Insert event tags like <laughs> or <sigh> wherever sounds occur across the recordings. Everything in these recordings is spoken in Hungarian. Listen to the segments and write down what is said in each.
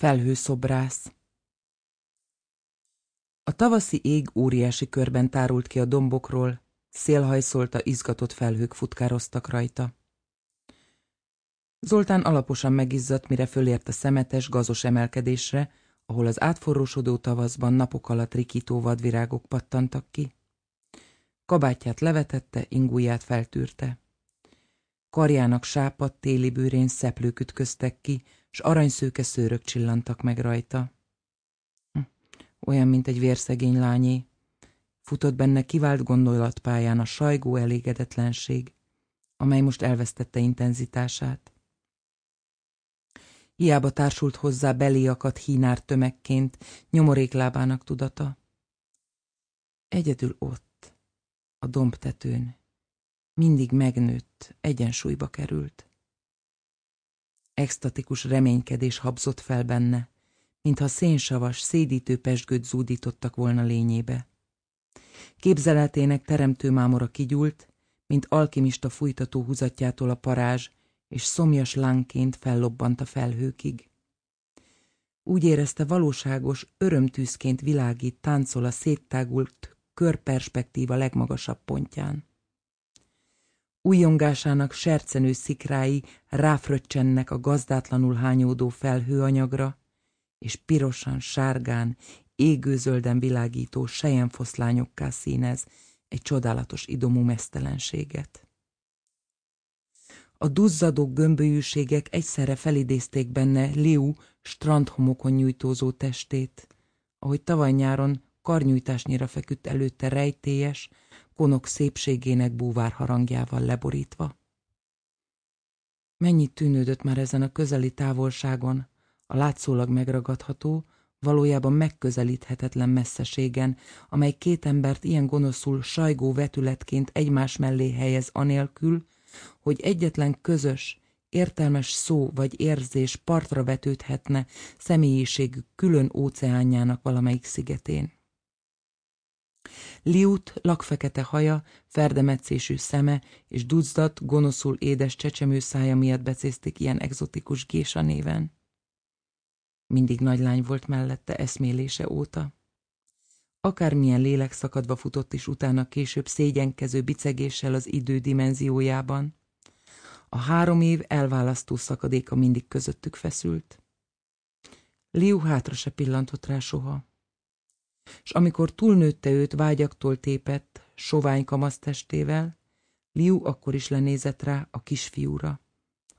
Felhőszobrász A tavaszi ég óriási körben tárult ki a dombokról, szélhajszolta, izgatott felhők futkároztak rajta. Zoltán alaposan megizzadt, mire fölért a szemetes, gazos emelkedésre, ahol az átforrósodó tavaszban napok alatt rikító vadvirágok pattantak ki. Kabátját levetette, ingúját feltűrte. Karjának sápadt téli bőrén szeplők ütköztek ki, s aranyszőke szőrök csillantak meg rajta. Hm, olyan, mint egy vérszegény lányé. Futott benne kivált gondolatpályán a sajgó elégedetlenség, amely most elvesztette intenzitását. Hiába társult hozzá beléakat hínár tömegként, nyomoréklábának tudata. Egyedül ott, a dombtetőn, mindig megnőtt, egyensúlyba került. Extatikus reménykedés habzott fel benne, mintha szénsavas, szédítő pesgőt zúdítottak volna lényébe. Képzeletének teremtő mámora kigyúlt, mint alkimista fújtató húzatjától a parázs, és szomjas lánként fellobbant a felhőkig. Úgy érezte valóságos, örömtűzként világít, táncol a széttágult körperspektíva legmagasabb pontján. Újongásának sercenő szikrái ráfröccsennek a gazdátlanul hányódó felhőanyagra, és pirosan, sárgán, égőzölden világító sejemfoszlányokká színez egy csodálatos idomú mesztelenséget. A duzzadó gömbölyűségek egyszerre felidézték benne Liu strandhomokon nyújtózó testét, ahogy tavaly nyáron karnyújtásnyira feküdt előtte rejtélyes, konok szépségének búvár harangjával leborítva. Mennyit tűnődött már ezen a közeli távolságon, a látszólag megragadható, valójában megközelíthetetlen messzeségen, amely két embert ilyen gonoszul sajgó vetületként egymás mellé helyez anélkül, hogy egyetlen közös, értelmes szó vagy érzés partra vetődhetne személyiségük külön óceánjának valamelyik szigetén. Liut lakfekete haja, ferdemetszésű szeme és duzzat, gonoszul édes csecsemő szája miatt becézték ilyen egzotikus gésa néven. Mindig nagy lány volt mellette eszmélése óta. Akármilyen lélek szakadva futott is utána később szégyenkező bicegéssel az idő dimenziójában, a három év elválasztó szakadéka mindig közöttük feszült. Liu hátra se pillantott rá soha. És amikor túlnőtte őt vágyaktól tépett, sovány kamasztestével, Liu akkor is lenézett rá a kisfiúra,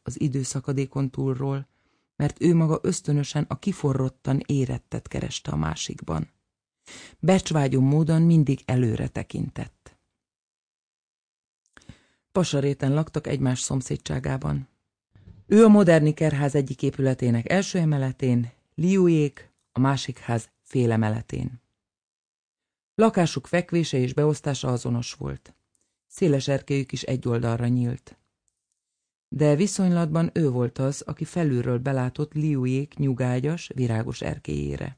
az időszakadékon túlról, mert ő maga ösztönösen a kiforrottan érettet kereste a másikban. Becsvágyó módon mindig előre tekintett. Pasaréten laktak egymás szomszédságában. Ő a moderni kerház egyik épületének első emeletén, Liujék a másik ház fél emeletén. Lakásuk fekvése és beosztása azonos volt. Széles erkélyük is egy oldalra nyílt. De viszonylatban ő volt az, aki felülről belátott Liujék nyugágyas, virágos erkélyére.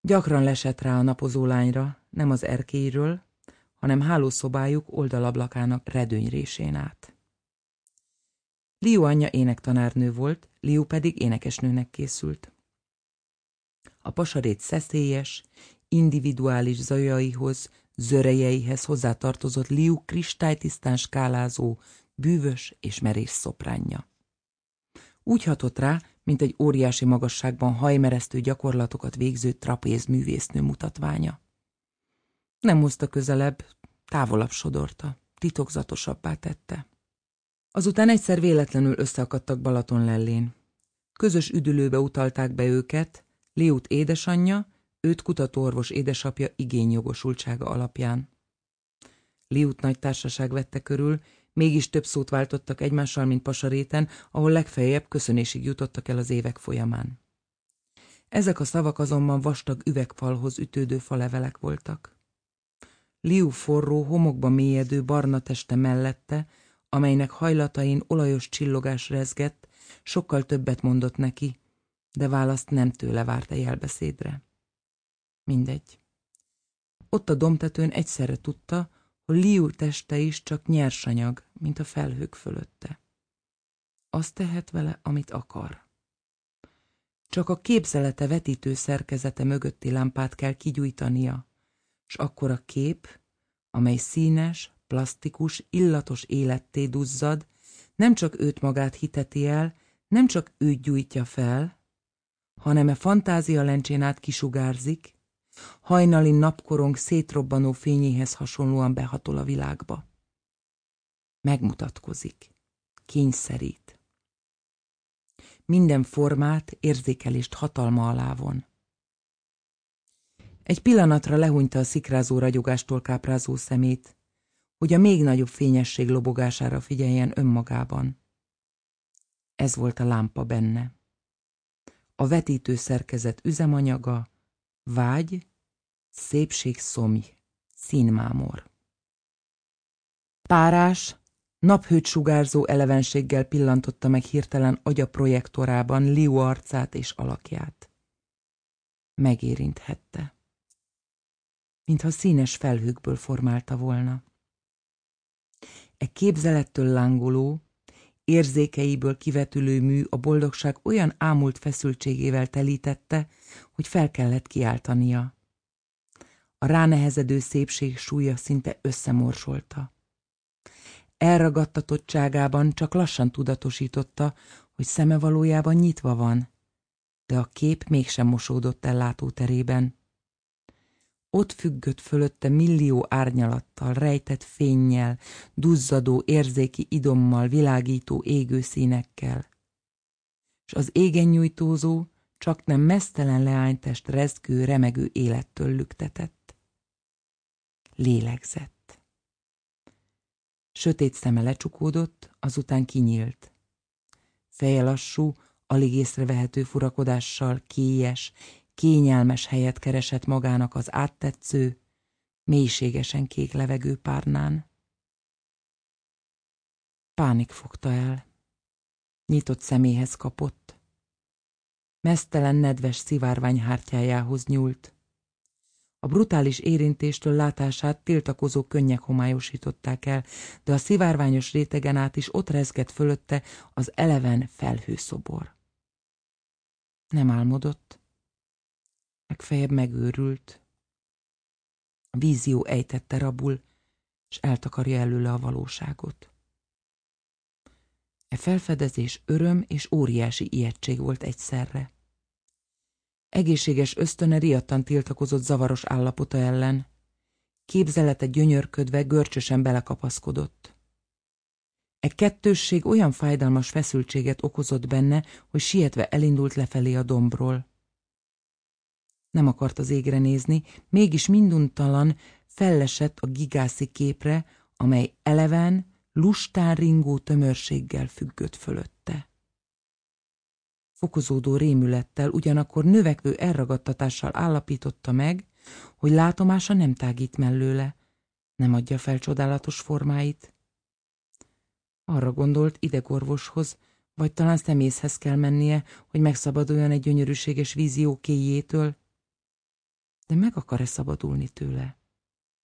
Gyakran lesett rá a napozó lányra, nem az erkélyről, hanem hálószobájuk oldalablakának redőnyrésén át. Liu anyja énektanárnő volt, Liu pedig énekesnőnek készült. A pasarét szeszélyes, individuális zajaihoz, zörejeihez hozzátartozott Liu kristálytisztán skálázó, bűvös és merész szopránja. Úgy hatott rá, mint egy óriási magasságban hajmeresztő gyakorlatokat végző trapéz művésznő mutatványa. Nem hozta közelebb, távolabb sodorta, titokzatosabbá tette. Azután egyszer véletlenül összeakadtak Balaton lellén. Közös üdülőbe utalták be őket, Léut édesanyja, őt kutatóorvos édesapja igényjogosultsága alapján. Liut nagy társaság vette körül, mégis több szót váltottak egymással, mint pasaréten, ahol legfeljebb köszönésig jutottak el az évek folyamán. Ezek a szavak azonban vastag üvegfalhoz ütődő falevelek voltak. Liu forró, homokba mélyedő barna teste mellette, amelynek hajlatain olajos csillogás rezgett, sokkal többet mondott neki, de választ nem tőle várta jelbeszédre. Mindegy. Ott a domtetőn egyszerre tudta, hogy Liu teste is csak nyersanyag, mint a felhők fölötte. Azt tehet vele, amit akar. Csak a képzelete vetítő szerkezete mögötti lámpát kell kigyújtania, s akkor a kép, amely színes, plastikus, illatos életté duzzad, nem csak őt magát hiteti el, nem csak őt gyújtja fel, hanem e fantázia lencsén át kisugárzik, hajnali napkorong szétrobbanó fényéhez hasonlóan behatol a világba. Megmutatkozik, kényszerít. Minden formát, érzékelést hatalma alá. Egy pillanatra lehúnyta a szikrázó ragyogástól káprázó szemét, hogy a még nagyobb fényesség lobogására figyeljen önmagában. Ez volt a lámpa benne. A vetítő szerkezet üzemanyaga, vágy, szépség szomj, színmámor. Párás, naphőt sugárzó elevenséggel pillantotta meg hirtelen agya projektorában Liu arcát és alakját. Megérinthette. Mintha színes felhőkből formálta volna. E képzelettől lángoló, érzékeiből kivetülő mű a boldogság olyan ámult feszültségével telítette, hogy fel kellett kiáltania. A ránehezedő szépség súlya szinte összemorsolta. Elragadtatottságában csak lassan tudatosította, hogy szeme valójában nyitva van, de a kép mégsem mosódott el látóterében. Ott függött fölötte millió árnyalattal, rejtett fénnyel, duzzadó érzéki idommal, világító égő színekkel. És az égen nyújtózó, csak nem mesztelen leánytest rezgő, remegő élettől lüktetett. Lélegzett. Sötét szeme lecsukódott, azután kinyílt. Feje lassú, alig észrevehető furakodással, kélyes, kényelmes helyet keresett magának az áttetsző, mélységesen kék levegő párnán. Pánik fogta el. Nyitott szeméhez kapott. Mesztelen nedves szivárványhártyájához nyúlt. A brutális érintéstől látását tiltakozó könnyek homályosították el, de a szivárványos rétegen át is ott rezgett fölötte az eleven felhőszobor. Nem álmodott legfeljebb megőrült. A vízió ejtette rabul, és eltakarja előle a valóságot. E felfedezés öröm és óriási ijegység volt egyszerre. Egészséges ösztöne riadtan tiltakozott zavaros állapota ellen. Képzelete gyönyörködve görcsösen belekapaszkodott. E kettősség olyan fájdalmas feszültséget okozott benne, hogy sietve elindult lefelé a dombról. Nem akart az égre nézni, mégis minduntalan fellesett a gigászi képre, amely eleven, lustán ringó tömörséggel függött fölötte. Fokozódó rémülettel, ugyanakkor növekvő elragadtatással állapította meg, hogy látomása nem tágít mellőle, nem adja fel csodálatos formáit. Arra gondolt idegorvoshoz, vagy talán szemészhez kell mennie, hogy megszabaduljon egy gyönyörűséges vízió kéjétől, de meg akar-e szabadulni tőle?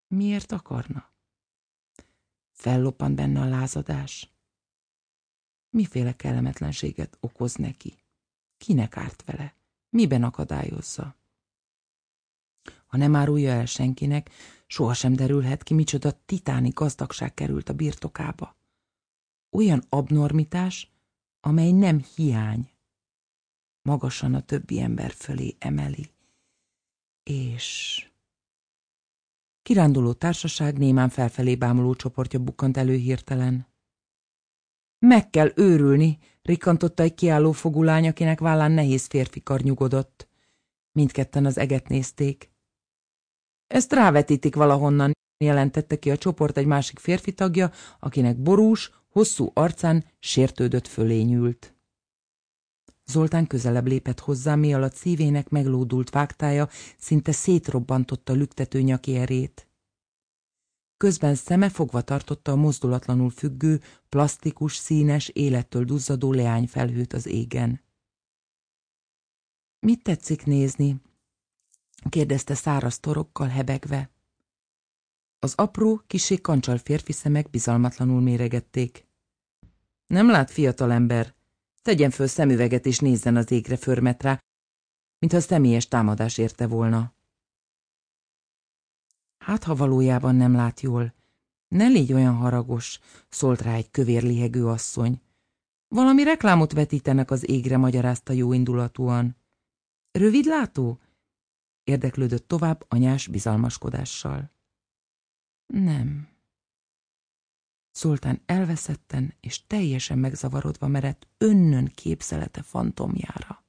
Miért akarna? Felloppant benne a lázadás. Miféle kellemetlenséget okoz neki? Kinek árt vele? Miben akadályozza? Ha nem árulja el senkinek, sohasem derülhet ki, micsoda titáni gazdagság került a birtokába. Olyan abnormitás, amely nem hiány. Magasan a többi ember fölé emeli és... Kiránduló társaság némán felfelé bámuló csoportja bukkant elő hirtelen. Meg kell őrülni, rikantotta egy kiálló fogulány, akinek vállán nehéz férfi kar nyugodott. Mindketten az eget nézték. Ezt rávetítik valahonnan, jelentette ki a csoport egy másik férfi tagja, akinek borús, hosszú arcán sértődött fölényült. Zoltán közelebb lépett hozzá, mi alatt szívének meglódult vágtája szinte szétrobbantotta lüktető nyaki. Közben szeme fogva tartotta a mozdulatlanul függő, plastikus, színes, élettől duzzadó leányfelhőt az égen. Mit tetszik nézni? kérdezte száraz torokkal hebegve. Az apró, kisé kancsal férfi szemek bizalmatlanul méregették. Nem lát fiatal ember, Tegyen föl szemüveget és nézzen az égre förmet rá, mintha személyes támadás érte volna. Hát, ha valójában nem lát jól, ne légy olyan haragos, szólt rá egy kövér lihegő asszony. Valami reklámot vetítenek az égre, magyarázta jóindulatúan. Rövidlátó? Érdeklődött tovább anyás bizalmaskodással. Nem. Szultán elveszetten és teljesen megzavarodva merett önnön képzelete fantomjára.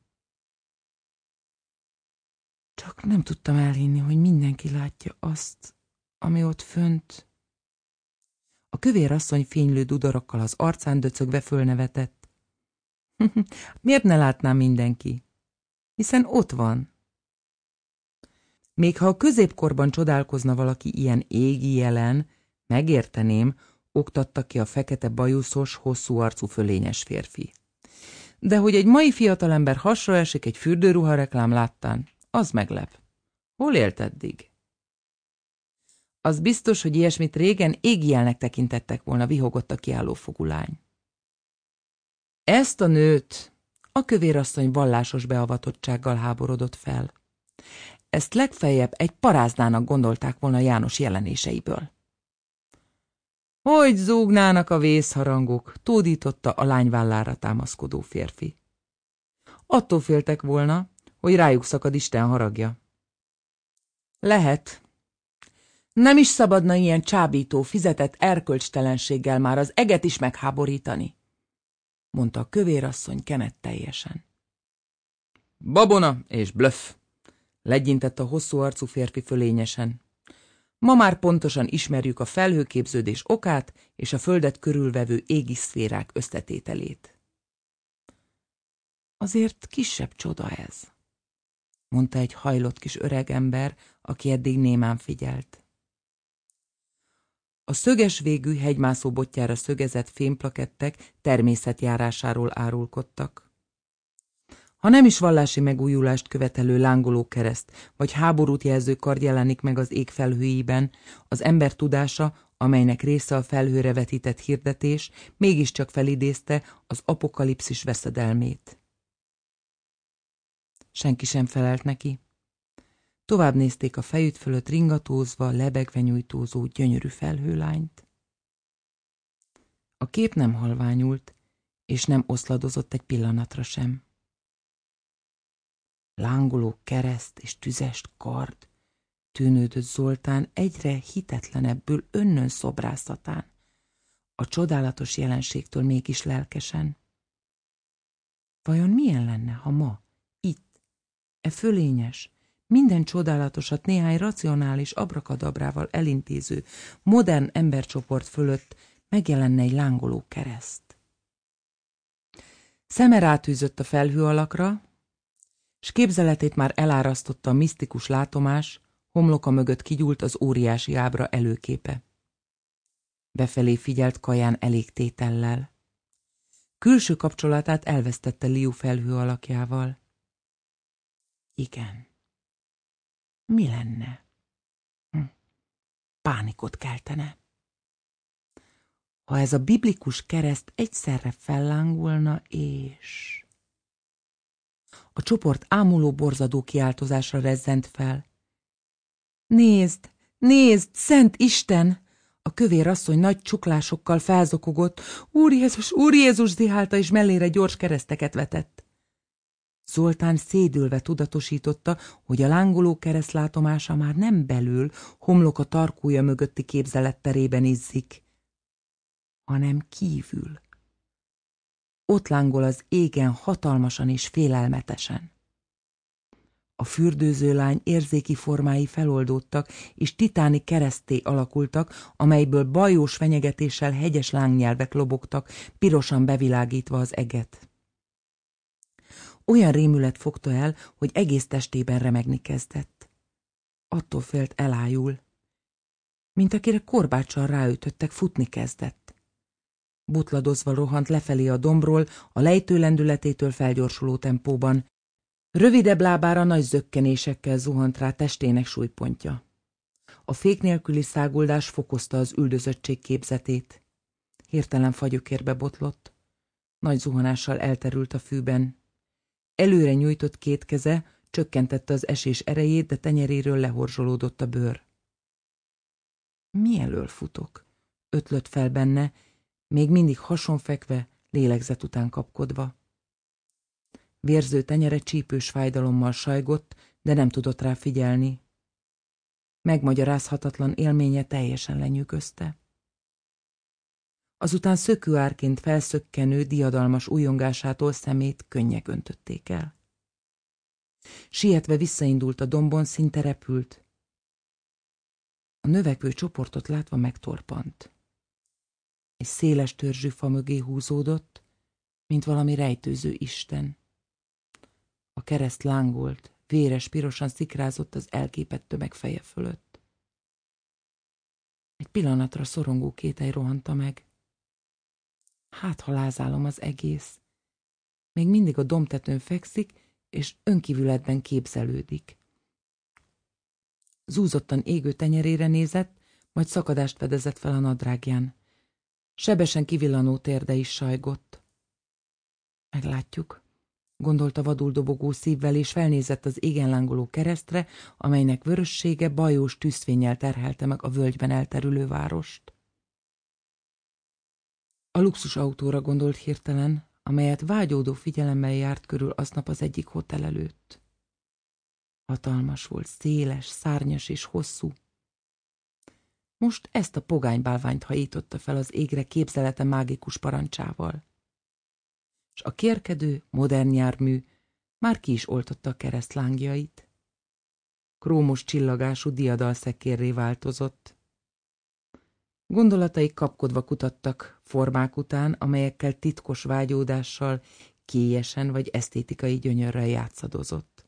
Csak nem tudtam elhinni, hogy mindenki látja azt, ami ott fönt. A kövér asszony fénylő dudorokkal az arcán döcögve fölnevetett. <laughs> Miért ne látná mindenki? Hiszen ott van. Még ha a középkorban csodálkozna valaki ilyen égi jelen, megérteném, oktatta ki a fekete bajuszos, hosszú arcú fölényes férfi. De hogy egy mai fiatalember hasra esik egy fürdőruha reklám láttán, az meglep. Hol élt eddig? Az biztos, hogy ilyesmit régen égjelnek tekintettek volna, vihogott a kiálló fogulány. Ezt a nőt a kövérasszony vallásos beavatottsággal háborodott fel. Ezt legfeljebb egy paráznának gondolták volna János jelenéseiből. Hogy zúgnának a vészharangok, tódította a lány vállára támaszkodó férfi. Attól féltek volna, hogy rájuk szakad Isten haragja. Lehet. Nem is szabadna ilyen csábító, fizetett erkölcstelenséggel már az eget is megháborítani, mondta a kövérasszony kenet teljesen. Babona és blöff, legyintett a hosszú arcú férfi fölényesen. Ma már pontosan ismerjük a felhőképződés okát és a földet körülvevő égi szférák összetételét. Azért kisebb csoda ez, mondta egy hajlott kis öregember, aki eddig némán figyelt. A szöges végű hegymászó botjára szögezett fémplakettek természetjárásáról árulkodtak. Ha nem is vallási megújulást követelő lángoló kereszt, vagy háborút jelző kard jelenik meg az ég felhőiben, az ember tudása, amelynek része a felhőre vetített hirdetés, mégiscsak felidézte az apokalipszis veszedelmét. Senki sem felelt neki. Tovább nézték a fejük fölött ringatózva, lebegve nyújtózó gyönyörű felhőlányt. A kép nem halványult, és nem oszladozott egy pillanatra sem lángoló kereszt és tüzest kard, tűnődött Zoltán egyre hitetlenebbül önnön szobráztatán, a csodálatos jelenségtől mégis lelkesen. Vajon milyen lenne, ha ma, e fölényes, minden csodálatosat néhány racionális abrakadabrával elintéző, modern embercsoport fölött megjelenne egy lángoló kereszt? Szeme rátűzött a felhő alakra, s képzeletét már elárasztotta a misztikus látomás, homloka mögött kigyúlt az óriási ábra előképe. Befelé figyelt kaján elégtétellel. Külső kapcsolatát elvesztette Liu felhő alakjával. Igen. Mi lenne? Hm. Pánikot keltene. Ha ez a biblikus kereszt egyszerre fellángolna, és... A csoport ámuló borzadó kiáltozásra rezzent fel. Nézd, nézd, szent Isten! A kövér asszony nagy csuklásokkal felzokogott. Úr Jézus, Úr Jézus zihálta, és mellére gyors kereszteket vetett. Zoltán szédülve tudatosította, hogy a lángoló kereszt látomása már nem belül, homlok a tarkója mögötti képzeletterében izzik, hanem kívül ott lángol az égen hatalmasan és félelmetesen. A fürdőző lány érzéki formái feloldódtak, és titáni kereszté alakultak, amelyből bajós fenyegetéssel hegyes lángnyelvek lobogtak, pirosan bevilágítva az eget. Olyan rémület fogta el, hogy egész testében remegni kezdett. Attól félt elájul, mint akire korbáccsal ráütöttek, futni kezdett. Butladozva rohant lefelé a dombról, a lejtő lendületétől felgyorsuló tempóban. Rövidebb lábára nagy zökkenésekkel zuhant rá testének súlypontja. A fék nélküli száguldás fokozta az üldözöttség képzetét. Hirtelen fagyokérbe botlott. Nagy zuhanással elterült a fűben. Előre nyújtott két keze, csökkentette az esés erejét, de tenyeréről lehorzsolódott a bőr. Mi elől futok? Ötlött fel benne, még mindig hasonfekve, lélegzet után kapkodva. Vérző tenyere csípős fájdalommal sajgott, de nem tudott rá figyelni. Megmagyarázhatatlan élménye teljesen lenyűgözte. Azután szökőárként felszökkenő, diadalmas újongásától szemét könnyek öntötték el. Sietve visszaindult a dombon, szinte repült. A növekvő csoportot látva megtorpant. Egy széles törzsű fa mögé húzódott, mint valami rejtőző isten. A kereszt lángolt, véres pirosan szikrázott az elképett tömeg feje fölött. Egy pillanatra szorongó kételj rohanta meg. Hát, ha lázálom az egész. Még mindig a domtetőn fekszik, és önkívületben képzelődik. Zúzottan égő tenyerére nézett, majd szakadást fedezett fel a nadrágján. Sebesen kivillanó térde is sajgott. Meglátjuk, gondolta vadul dobogó szívvel, és felnézett az égen lángoló keresztre, amelynek vörössége bajós tűzfényel terhelte meg a völgyben elterülő várost. A luxus autóra gondolt hirtelen, amelyet vágyódó figyelemmel járt körül aznap az egyik hotel előtt. Hatalmas volt, széles, szárnyas és hosszú. Most ezt a pogánybálványt hajította fel az égre képzelete mágikus parancsával. És a kérkedő, modern jármű már ki is oltotta a keresztlángjait. Krómos csillagású diadalszekérré változott. Gondolatai kapkodva kutattak formák után, amelyekkel titkos vágyódással, kélyesen vagy esztétikai gyönyörrel játszadozott.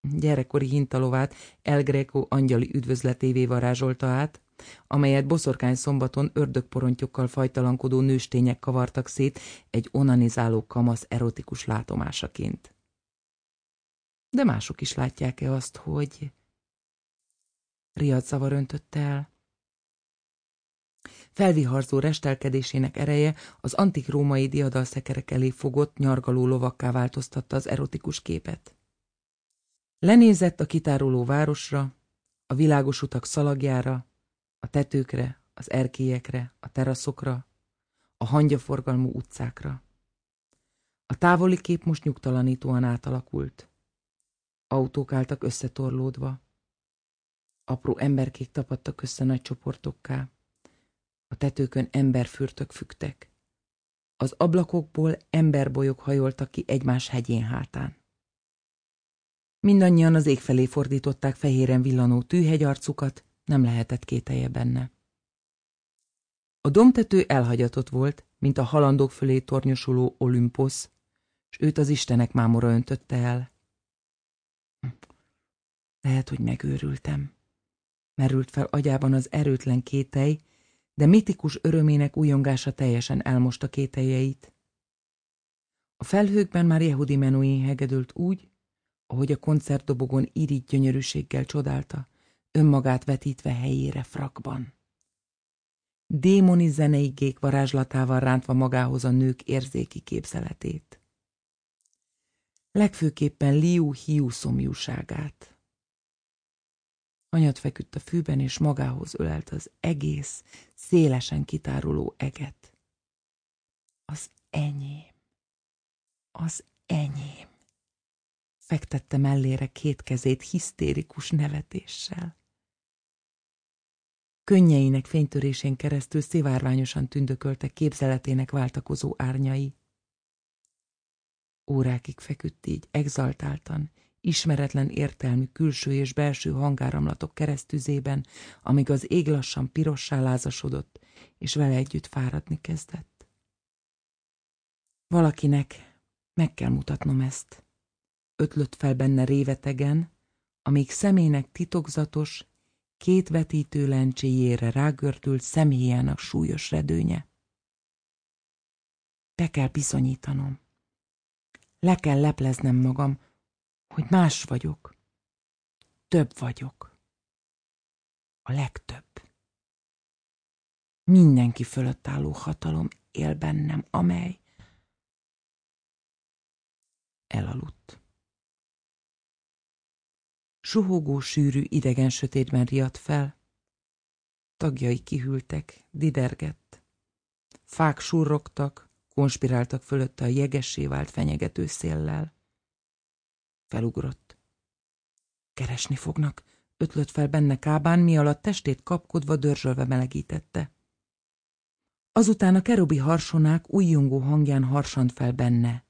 Gyerekkori hintalovát El angyali üdvözletévé varázsolta át, amelyet boszorkány szombaton ördögporontyokkal fajtalankodó nőstények kavartak szét egy onanizáló kamasz erotikus látomásaként. De mások is látják-e azt, hogy... Riad zavar öntötte el. Felviharzó restelkedésének ereje az antik római diadalszekerek elé fogott, nyargaló lovakká változtatta az erotikus képet. Lenézett a kitáruló városra, a világos utak szalagjára, a tetőkre, az erkélyekre, a teraszokra, a hangyaforgalmú utcákra. A távoli kép most nyugtalanítóan átalakult. Autók álltak összetorlódva. Apró emberkék tapadtak össze nagy csoportokká. A tetőkön emberfürtök fügtek. Az ablakokból emberbolyok hajoltak ki egymás hegyén hátán. Mindannyian az ég felé fordították fehéren villanó tűhegyarcukat, nem lehetett kételje benne. A domtető elhagyatott volt, mint a halandók fölé tornyosuló Olympos, és őt az istenek mámora öntötte el. Lehet, hogy megőrültem. Merült fel agyában az erőtlen kételj, de mitikus örömének újongása teljesen elmosta kételjeit. A felhőkben már Jehudi Menuhin hegedült úgy, ahogy a koncertdobogon irigy gyönyörűséggel csodálta, önmagát vetítve helyére frakban. Démoni zeneigék varázslatával rántva magához a nők érzéki képzeletét. Legfőképpen Liu hiú szomjúságát. Anyat feküdt a fűben, és magához ölelt az egész, szélesen kitáruló eget. Az enyém. Az enyém. Fektette mellére két kezét hisztérikus nevetéssel. Könnyeinek fénytörésén keresztül szivárványosan tündökölte képzeletének váltakozó árnyai. Órákig feküdt így, exaltáltan, ismeretlen értelmű külső és belső hangáramlatok keresztüzében, amíg az ég lassan pirossá lázasodott, és vele együtt fáradni kezdett. Valakinek meg kell mutatnom ezt. Ötlött fel benne révetegen, amíg szemének titokzatos, két vetítő lencséjére rágörtült szemhéjának súlyos redőnye. Be kell bizonyítanom. Le kell lepleznem magam, hogy más vagyok. Több vagyok. A legtöbb. Mindenki fölött álló hatalom él bennem, amely elaludt. suhogó, sűrű, idegen sötétben riadt fel. Tagjai kihűltek, didergett. Fák surrogtak, konspiráltak fölötte a jegessé vált fenyegető széllel. Felugrott. Keresni fognak, ötlött fel benne kábán, mi alatt testét kapkodva, dörzsölve melegítette. Azután a kerubi harsonák újjongó hangján harsant fel benne.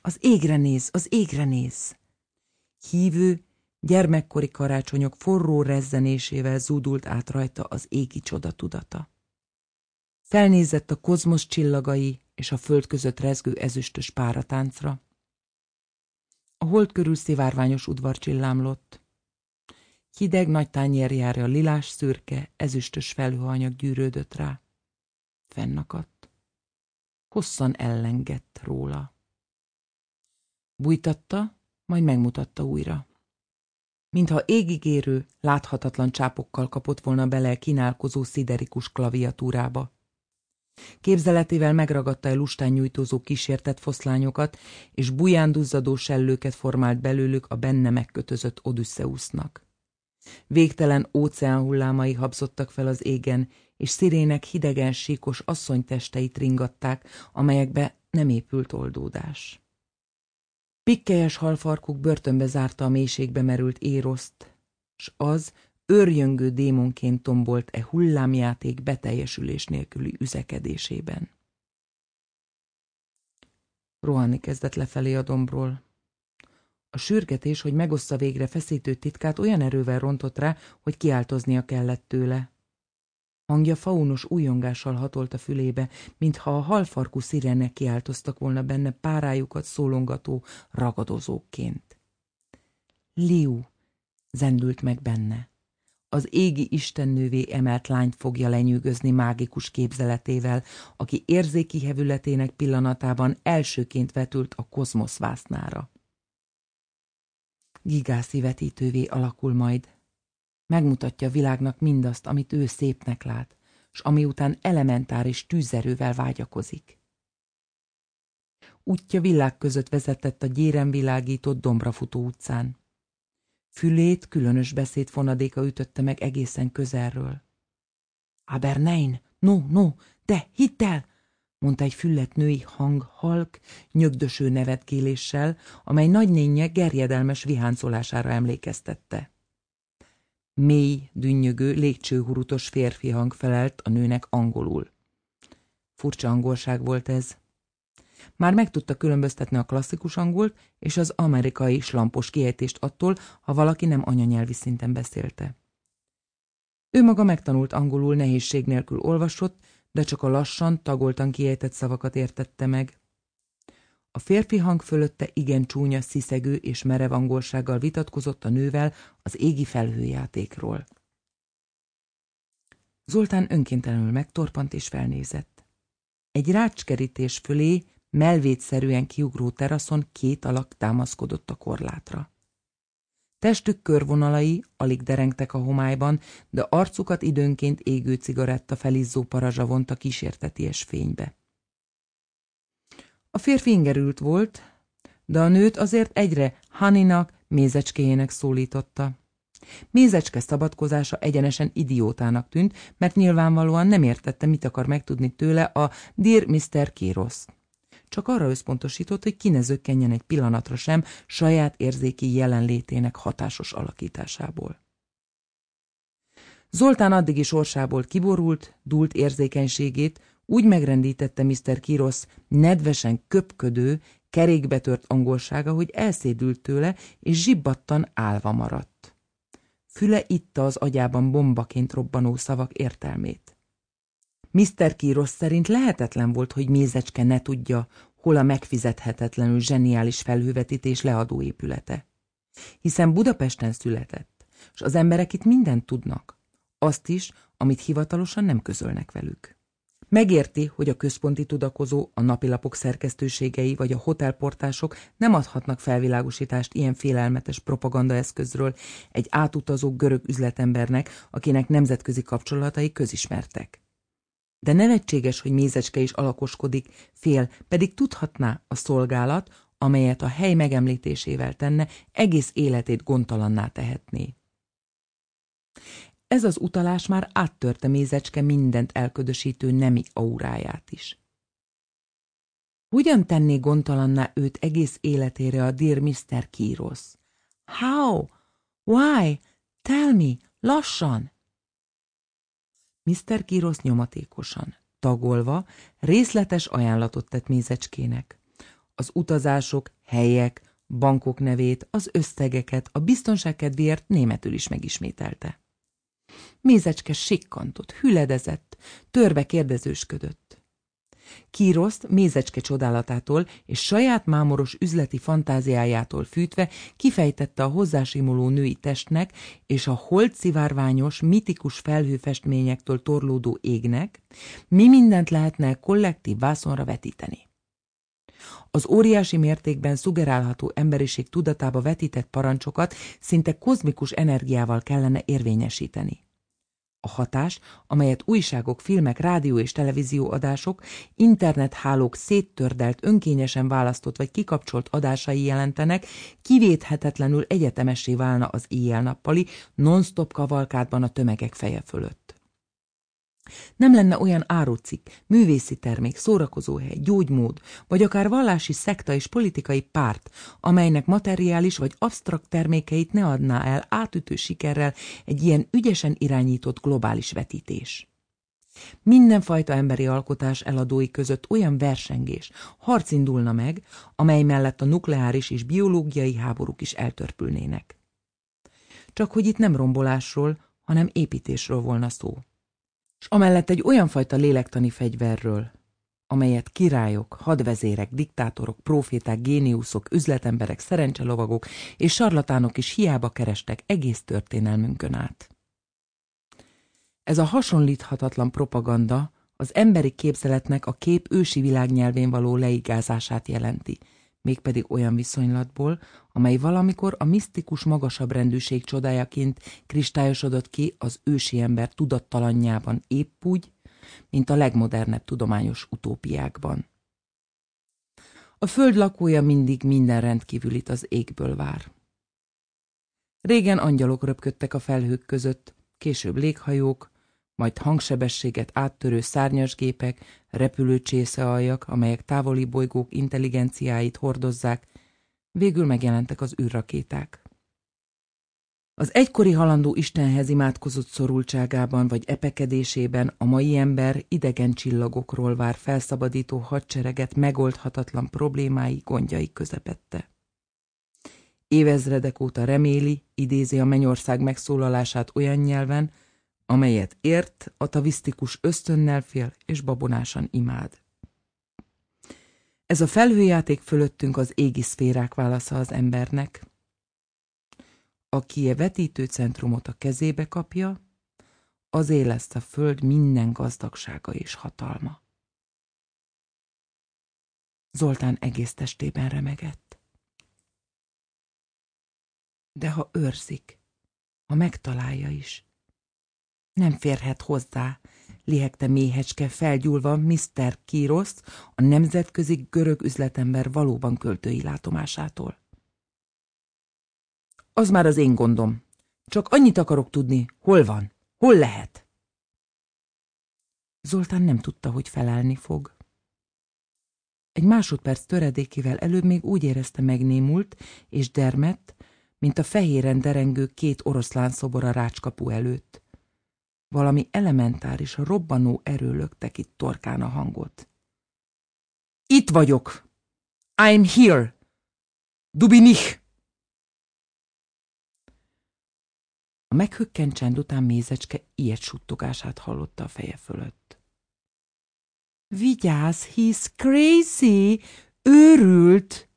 Az égre néz, az égre néz! Hívő, gyermekkori karácsonyok forró rezzenésével zúdult át rajta az égi csoda tudata. Felnézett a kozmosz csillagai és a föld között rezgő ezüstös páratáncra. A hold körül szivárványos udvar csillámlott. Hideg nagy tányérjára lilás szürke, ezüstös felhőanyag gyűrődött rá. Fennakadt. Hosszan ellengett róla. Bújtatta, majd megmutatta újra. Mintha égigérő, láthatatlan csápokkal kapott volna bele kínálkozó sziderikus klaviatúrába. Képzeletével megragadta el lustán nyújtózó kísértett foszlányokat, és buján duzzadó sellőket formált belőlük a benne megkötözött Odüsszeusznak. Végtelen óceán hullámai habzottak fel az égen, és szirének hidegen síkos asszonytesteit ringatták, amelyekbe nem épült oldódás. Pikkelyes halfarkuk börtönbe zárta a mélységbe merült éroszt, s az őrjöngő démonként tombolt e hullámjáték beteljesülés nélküli üzekedésében. Rohanni kezdett lefelé a dombról. A sürgetés, hogy megossza végre feszítő titkát, olyan erővel rontott rá, hogy kiáltoznia kellett tőle. Hangja faunos újongással hatolt a fülébe, mintha a halfarkú szirenek kiáltoztak volna benne párájukat szólongató ragadozóként. Liu zendült meg benne. Az égi istennővé emelt lányt fogja lenyűgözni mágikus képzeletével, aki érzéki hevületének pillanatában elsőként vetült a kozmosz vásznára. Gigászi vetítővé alakul majd, Megmutatja világnak mindazt, amit ő szépnek lát, s ami után elementáris tűzerővel vágyakozik. Útja világ között vezetett a gyéren világított dombrafutó utcán. Fülét különös beszéd fonadéka ütötte meg egészen közelről. Aber nein, no, no, de hidd el, mondta egy füllet női hang halk, nyögdöső nevetkéléssel, amely nagynénye gerjedelmes viháncolására emlékeztette. Mély, dünnyögő, légcsőhurutos férfi hang felelt a nőnek angolul. Furcsa angolság volt ez. Már meg tudta különböztetni a klasszikus angolt és az amerikai slampos kiejtést attól, ha valaki nem anyanyelvi szinten beszélte. Ő maga megtanult angolul nehézség nélkül olvasott, de csak a lassan, tagoltan kiejtett szavakat értette meg. A férfi hang fölötte igen csúnya, sziszegő és merev angolsággal vitatkozott a nővel az égi felhőjátékról. Zoltán önkéntelenül megtorpant és felnézett. Egy rácskerítés fölé melvétszerűen kiugró teraszon két alak támaszkodott a korlátra. Testük körvonalai alig derengtek a homályban, de arcukat időnként égő cigaretta felizzó parazsa vonta kísérteties fénybe. A férfi ingerült volt, de a nőt azért egyre Haninak, mézecskéjének szólította. Mézecske szabadkozása egyenesen idiótának tűnt, mert nyilvánvalóan nem értette, mit akar megtudni tőle a Dear Mr. Kiros. Csak arra összpontosított, hogy kinezökkenjen egy pillanatra sem saját érzéki jelenlétének hatásos alakításából. Zoltán addigi sorsából kiborult, dúlt érzékenységét, úgy megrendítette Mr. Kiros nedvesen köpködő, kerékbetört angolsága, hogy elszédült tőle, és zsibbattan álva maradt. Füle itta az agyában bombaként robbanó szavak értelmét. Mr. Kiros szerint lehetetlen volt, hogy Mézecske ne tudja, hol a megfizethetetlenül zseniális felhővetítés leadó épülete. Hiszen Budapesten született, és az emberek itt mindent tudnak, azt is, amit hivatalosan nem közölnek velük. Megérti, hogy a központi tudakozó, a napilapok szerkesztőségei vagy a hotelportások nem adhatnak felvilágosítást ilyen félelmetes propagandaeszközről egy átutazó görög üzletembernek, akinek nemzetközi kapcsolatai közismertek. De nevetséges, hogy mézecske is alakoskodik, fél, pedig tudhatná a szolgálat, amelyet a hely megemlítésével tenne, egész életét gondtalanná tehetné. Ez az utalás már áttörte mézecske mindent elködösítő nemi auráját is. Hogyan tenné gondtalanná őt egész életére a Dear Mr. Kírosz? How? Why? Tell me, lassan! Mr. Kírosz nyomatékosan, tagolva, részletes ajánlatot tett mézecskének. Az utazások, helyek, bankok nevét, az összegeket a biztonság kedvéért németül is megismételte. Mézecske sikkantott, hüledezett, törbe kérdezősködött. Kíroszt mézecske csodálatától és saját mámoros üzleti fantáziájától fűtve kifejtette a hozzásimuló női testnek és a holt szivárványos, mitikus felhőfestményektől torlódó égnek, mi mindent lehetne kollektív vászonra vetíteni. Az óriási mértékben szugerálható emberiség tudatába vetített parancsokat szinte kozmikus energiával kellene érvényesíteni. A hatás, amelyet újságok, filmek, rádió és televízió adások, internethálók széttördelt, önkényesen választott vagy kikapcsolt adásai jelentenek, kivéthetetlenül egyetemessé válna az éjjel-nappali, non-stop kavalkádban a tömegek feje fölött. Nem lenne olyan árucikk, művészi termék, szórakozóhely, gyógymód, vagy akár vallási szekta és politikai párt, amelynek materiális vagy absztrakt termékeit ne adná el átütő sikerrel egy ilyen ügyesen irányított globális vetítés. Mindenfajta emberi alkotás eladói között olyan versengés, harc indulna meg, amely mellett a nukleáris és biológiai háborúk is eltörpülnének. Csak hogy itt nem rombolásról, hanem építésről volna szó és amellett egy olyan fajta lélektani fegyverről, amelyet királyok, hadvezérek, diktátorok, proféták, géniuszok, üzletemberek, szerencselovagok és sarlatánok is hiába kerestek egész történelmünkön át. Ez a hasonlíthatatlan propaganda az emberi képzeletnek a kép ősi világnyelvén való leigázását jelenti, mégpedig olyan viszonylatból, amely valamikor a misztikus magasabb rendűség csodájaként kristályosodott ki az ősi ember tudattalanjában épp úgy, mint a legmodernebb tudományos utópiákban. A föld lakója mindig minden rendkívülit az égből vár. Régen angyalok röpködtek a felhők között, később léghajók, majd hangsebességet áttörő szárnyas gépek, repülő csészealjak, amelyek távoli bolygók intelligenciáit hordozzák, végül megjelentek az űrrakéták. Az egykori halandó Istenhez imádkozott szorultságában vagy epekedésében a mai ember idegen csillagokról vár felszabadító hadsereget megoldhatatlan problémái, gondjai közepette. Évezredek óta reméli, idézi a mennyország megszólalását olyan nyelven, amelyet ért, atavisztikus ösztönnel fél és babonásan imád. Ez a felhőjáték fölöttünk az égi szférák válasza az embernek. Aki a vetítő centrumot a kezébe kapja, azé lesz a föld minden gazdagsága és hatalma. Zoltán egész testében remegett. De ha őrzik, ha megtalálja is, nem férhet hozzá, lihegte méhecske felgyúlva Mr. Kírosz, a nemzetközi görög üzletember valóban költői látomásától. Az már az én gondom. Csak annyit akarok tudni, hol van, hol lehet. Zoltán nem tudta, hogy felelni fog. Egy másodperc töredékével előbb még úgy érezte megnémult és dermett, mint a fehéren derengő két oroszlán szobor a rácskapu előtt. Valami elementáris, robbanó erő lökte ki torkán a hangot. Itt vagyok! I'm here! Du bin ich! A meghökkent csend után mézecske ilyet suttogását hallotta a feje fölött. Vigyázz, he's crazy! Őrült!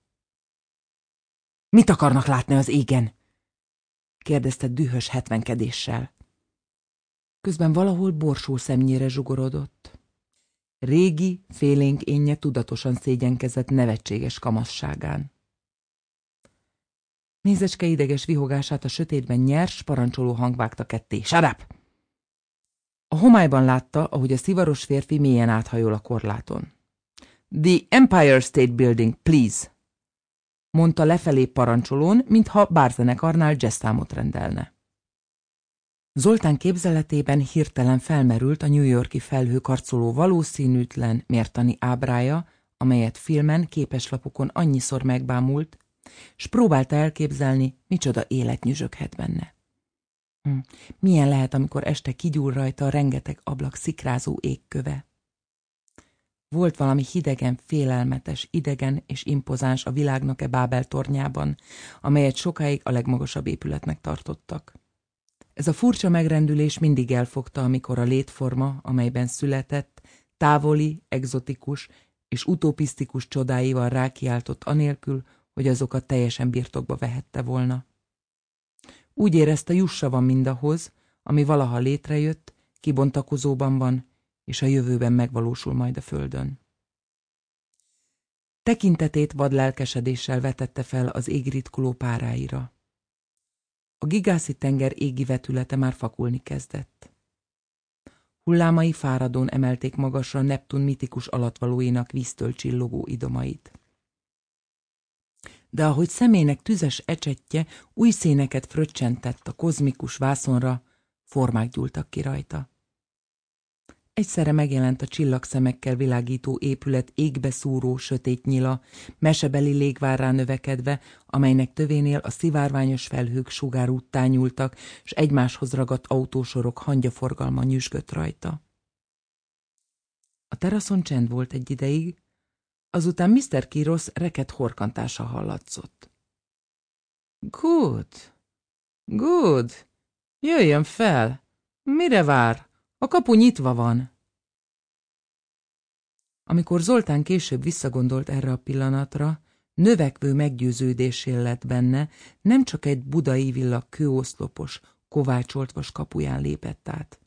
Mit akarnak látni az égen? kérdezte dühös hetvenkedéssel közben valahol borsó szemnyire zsugorodott. Régi, félénk énje tudatosan szégyenkezett nevetséges kamasságán. Mézecske ideges vihogását a sötétben nyers, parancsoló hang vágta ketté. Sarap! A homályban látta, ahogy a szivaros férfi mélyen áthajol a korláton. The Empire State Building, please! mondta lefelé parancsolón, mintha bárzenekarnál jazzszámot rendelne. Zoltán képzeletében hirtelen felmerült a New Yorki felhő karcoló valószínűtlen, mértani ábrája, amelyet filmen, képeslapokon annyiszor megbámult, s próbálta elképzelni, micsoda élet nyüzsöghet benne. Hm. Milyen lehet, amikor este kigyúl rajta a rengeteg ablak szikrázó égköve? Volt valami hidegen, félelmetes, idegen és impozáns a világnak e Bábel tornyában, amelyet sokáig a legmagasabb épületnek tartottak. Ez a furcsa megrendülés mindig elfogta, amikor a létforma, amelyben született, távoli, egzotikus és utopisztikus csodáival rákiáltott anélkül, hogy azokat teljesen birtokba vehette volna. Úgy érezte, jussa van mindahhoz, ami valaha létrejött, kibontakozóban van, és a jövőben megvalósul majd a földön. Tekintetét vad lelkesedéssel vetette fel az égritkuló páráira. A gigászi tenger égi vetülete már fakulni kezdett. Hullámai fáradón emelték magasra Neptun mitikus alatvalóinak víztől csillogó idomait. De ahogy szemének tüzes ecsettje új széneket fröccsentett a kozmikus vászonra, formák gyúltak ki rajta. Egyszerre megjelent a csillagszemekkel világító épület égbe szúró sötét nyila, mesebeli légvárrá növekedve, amelynek tövénél a szivárványos felhők sugárúttá nyúltak, s egymáshoz ragadt autósorok hangyaforgalma nyüzsgött rajta. A teraszon csend volt egy ideig, azután Mr. Kiros reket horkantása hallatszott. Good, good, jöjjön fel, mire vár? A kapu nyitva van. Amikor Zoltán később visszagondolt erre a pillanatra, növekvő meggyőződésé lett benne, nem csak egy budai villa kőoszlopos, kovácsolt vas kapuján lépett át,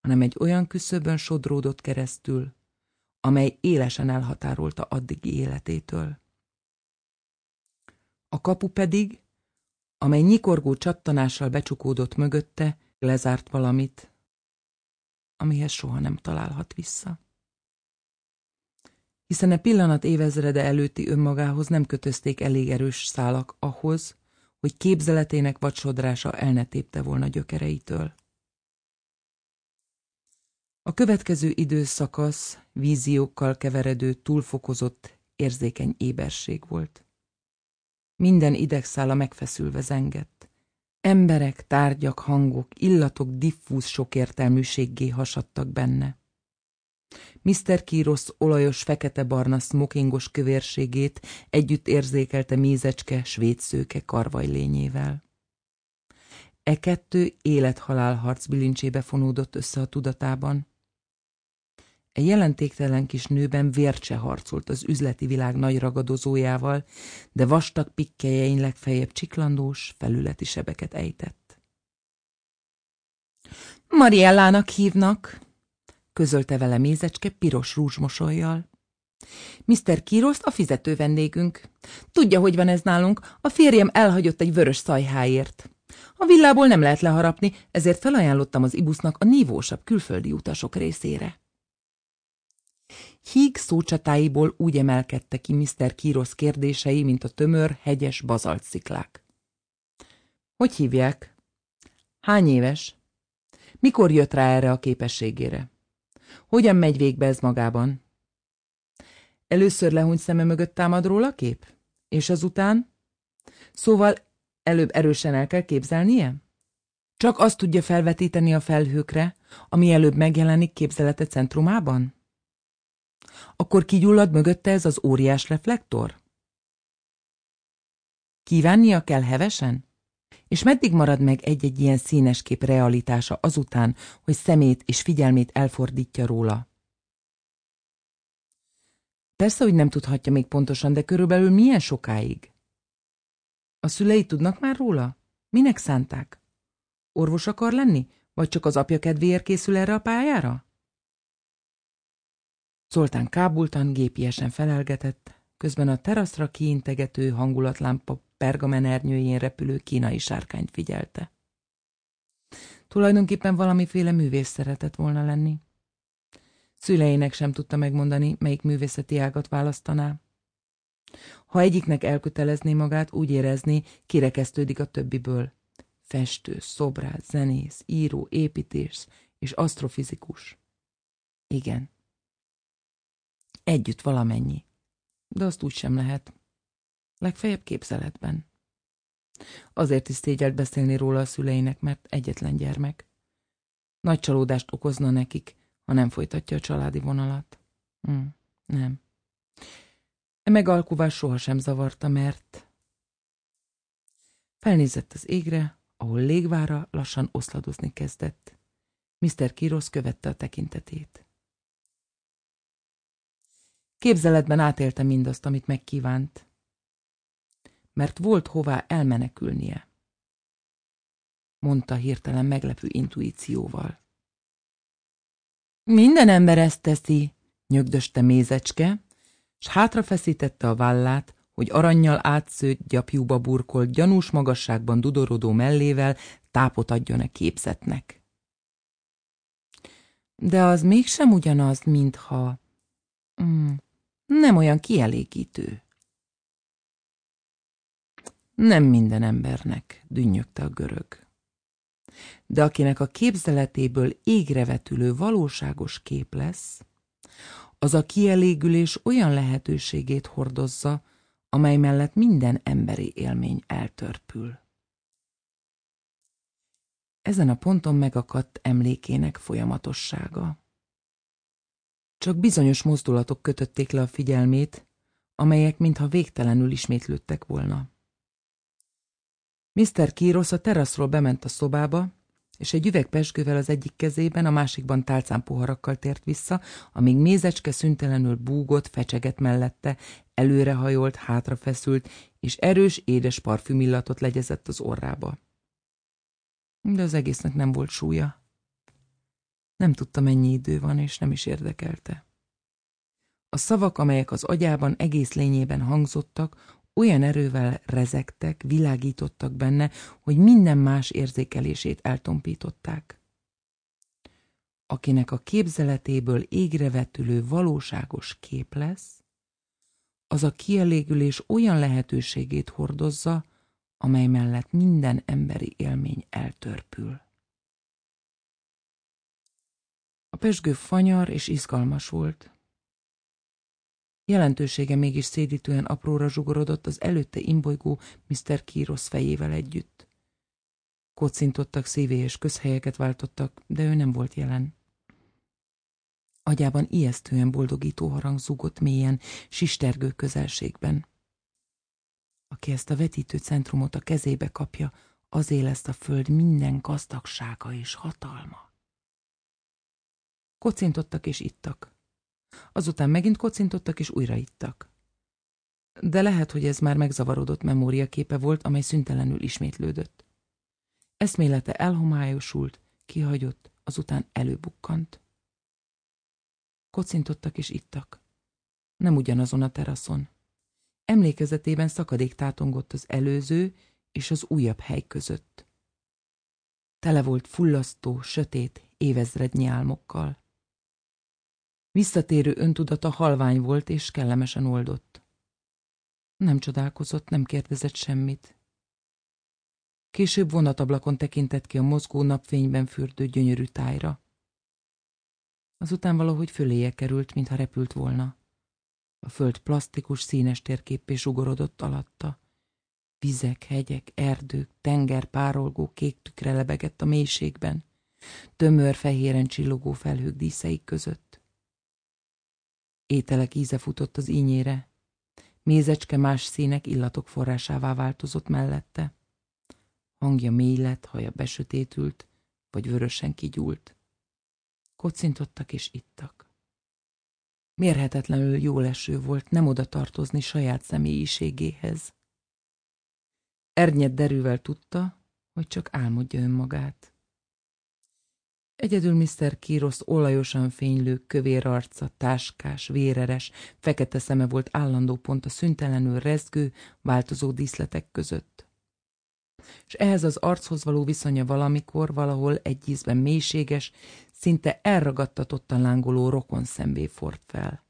hanem egy olyan küszöbön sodródott keresztül, amely élesen elhatárolta addigi életétől. A kapu pedig, amely nyikorgó csattanással becsukódott mögötte, lezárt valamit, amihez soha nem találhat vissza. Hiszen a e pillanat évezrede előtti önmagához nem kötözték elég erős szálak ahhoz, hogy képzeletének vacsodrása el ne tépte volna gyökereitől. A következő időszakasz víziókkal keveredő, túlfokozott, érzékeny éberség volt. Minden idegszála megfeszülve zengett. Emberek, tárgyak, hangok, illatok diffúz sokértelműséggé hasadtak benne. Mr. Kírosz olajos fekete-barna smokingos kövérségét együtt érzékelte mézecske, svéd szőke karvajlényével. E kettő élet-halál harc bilincsébe fonódott össze a tudatában. Egy jelentéktelen kis nőben vércse harcolt az üzleti világ nagy ragadozójával, de vastag pikkelyein legfeljebb csiklandós, felületi sebeket ejtett. Mariellának hívnak, közölte vele mézecske piros rúzsmosolyjal. Mr. Kiroszt a fizető vendégünk. Tudja, hogy van ez nálunk, a férjem elhagyott egy vörös szajháért. A villából nem lehet leharapni, ezért felajánlottam az ibusznak a nívósabb külföldi utasok részére. Híg szócsatáiból úgy emelkedte ki Mr. Kírosz kérdései, mint a tömör, hegyes bazaltsziklák. Hogy hívják? Hány éves? Mikor jött rá erre a képességére? Hogyan megy végbe ez magában? Először lehúny szeme mögött támad róla kép? És azután? Szóval előbb erősen el kell képzelnie? Csak azt tudja felvetíteni a felhőkre, ami előbb megjelenik képzelete centrumában? Akkor kigyullad mögötte ez az óriás reflektor? Kívánnia kell hevesen? És meddig marad meg egy-egy ilyen színes kép realitása azután, hogy szemét és figyelmét elfordítja róla? Persze, hogy nem tudhatja még pontosan, de körülbelül milyen sokáig? A szülei tudnak már róla? Minek szánták? Orvos akar lenni? Vagy csak az apja kedvéért készül erre a pályára? Zoltán kábultan, gépiesen felelgetett, közben a teraszra kiintegető hangulatlámpa pergamenernyőjén repülő kínai sárkányt figyelte. Tulajdonképpen valamiféle művész szeretett volna lenni. Szüleinek sem tudta megmondani, melyik művészeti ágat választaná. Ha egyiknek elkötelezné magát, úgy érezni, kirekesztődik a többiből. Festő, szobrász, zenész, író, építész és asztrofizikus. Igen. Együtt valamennyi. De azt úgy sem lehet. Legfeljebb képzeletben. Azért is szégyelt beszélni róla a szüleinek, mert egyetlen gyermek. Nagy csalódást okozna nekik, ha nem folytatja a családi vonalat. Hm, nem. E megalkuvás sohasem zavarta, mert... Felnézett az égre, ahol légvára lassan oszladozni kezdett. Mr. Kirosz követte a tekintetét. Képzeletben átélte mindazt, amit megkívánt, mert volt hová elmenekülnie, mondta hirtelen meglepő intuícióval. Minden ember ezt teszi, nyögdöste mézecske, s hátrafeszítette a vállát, hogy aranyjal átszőtt gyapjúba burkolt, gyanús magasságban dudorodó mellével tápot adjon a képzetnek. De az mégsem ugyanaz, mintha... Mm, nem olyan kielégítő. Nem minden embernek, dünnyögte a görög. De akinek a képzeletéből égrevetülő valóságos kép lesz, az a kielégülés olyan lehetőségét hordozza, amely mellett minden emberi élmény eltörpül. Ezen a ponton megakadt emlékének folyamatossága. Csak bizonyos mozdulatok kötötték le a figyelmét, amelyek mintha végtelenül ismétlődtek volna. Mr. Kírosz a teraszról bement a szobába, és egy üveg pesgővel az egyik kezében, a másikban tálcán poharakkal tért vissza, amíg mézecske szüntelenül búgott, fecseget mellette, előrehajolt, hátrafeszült, és erős, édes parfümillatot legyezett az orrába. De az egésznek nem volt súlya. Nem tudta, mennyi idő van, és nem is érdekelte. A szavak, amelyek az agyában egész lényében hangzottak, olyan erővel rezegtek, világítottak benne, hogy minden más érzékelését eltompították. Akinek a képzeletéből égre vetülő valóságos kép lesz, az a kielégülés olyan lehetőségét hordozza, amely mellett minden emberi élmény eltörpül. A pesgő fanyar és izgalmas volt. Jelentősége mégis szédítően apróra zsugorodott az előtte imbolygó Mr. Kírosz fejével együtt. Kocintottak szívélyes közhelyeket váltottak, de ő nem volt jelen. Agyában ijesztően boldogító harang zúgott mélyen, sistergő közelségben. Aki ezt a vetítő centrumot a kezébe kapja, az lesz a föld minden gazdagsága és hatalma. Kocintottak és ittak. Azután megint kocintottak és újra ittak. De lehet, hogy ez már megzavarodott memóriaképe volt, amely szüntelenül ismétlődött. Eszmélete elhomályosult, kihagyott, azután előbukkant. Kocintottak és ittak. Nem ugyanazon a teraszon. Emlékezetében szakadék tátongott az előző és az újabb hely között. Tele volt fullasztó, sötét, évezrednyi álmokkal. Visszatérő öntudata halvány volt és kellemesen oldott. Nem csodálkozott, nem kérdezett semmit. Később vonatablakon tekintett ki a mozgó napfényben fürdő gyönyörű tájra. Azután valahogy föléje került, mintha repült volna. A föld plastikus, színes térképé sugorodott alatta. Vizek, hegyek, erdők, tenger párolgó kék tükre lebegett a mélységben, tömör fehéren csillogó felhők díszeik között. Ételek íze futott az ínyére. Mézecske más színek illatok forrásává változott mellette. Hangja mély lett, haja besötétült, vagy vörösen kigyúlt. Kocintottak és ittak. Mérhetetlenül jó leső volt nem oda tartozni saját személyiségéhez. Ernyed derűvel tudta, hogy csak álmodja önmagát. Egyedül Mr. Kírosz olajosan fénylő, kövér arca, táskás, véreres, fekete szeme volt állandó pont a szüntelenül rezgő, változó díszletek között. És ehhez az archoz való viszonya valamikor valahol egy ízben mélységes, szinte elragadtatottan lángoló rokon szembé fort fel.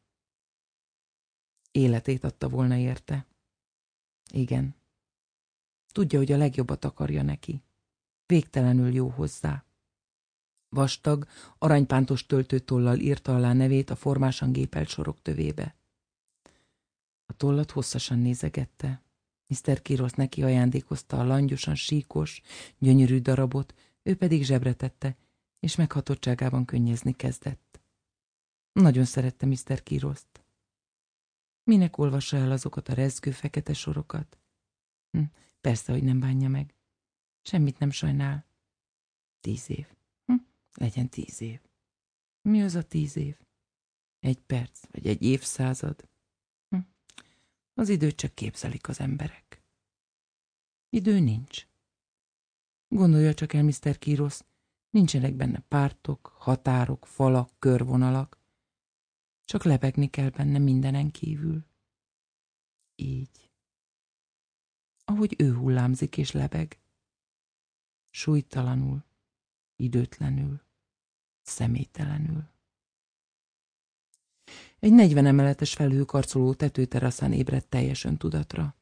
életét adta volna érte. Igen. Tudja, hogy a legjobbat akarja neki. Végtelenül jó hozzá. Vastag, aranypántos töltőtollal írta alá nevét a formásan gépelt sorok tövébe. A tollat hosszasan nézegette. Mr. Kirosz neki ajándékozta a langyosan síkos, gyönyörű darabot, ő pedig zsebre tette, és meghatottságában könnyezni kezdett. Nagyon szerette Mr. Kiroszt. Minek olvassa el azokat a rezgő fekete sorokat? Hm, persze, hogy nem bánja meg. Semmit nem sajnál. Tíz év. Legyen tíz év. Mi az a tíz év? Egy perc, vagy egy évszázad? Hm. Az időt csak képzelik az emberek. Idő nincs. Gondolja csak el, Mr. Kirosz, nincsenek benne pártok, határok, falak, körvonalak. Csak lebegni kell benne mindenen kívül. Így. Ahogy ő hullámzik és lebeg. Súlytalanul, időtlenül, személytelenül. Egy negyven emeletes felhőkarcoló tetőteraszán ébredt teljesen tudatra.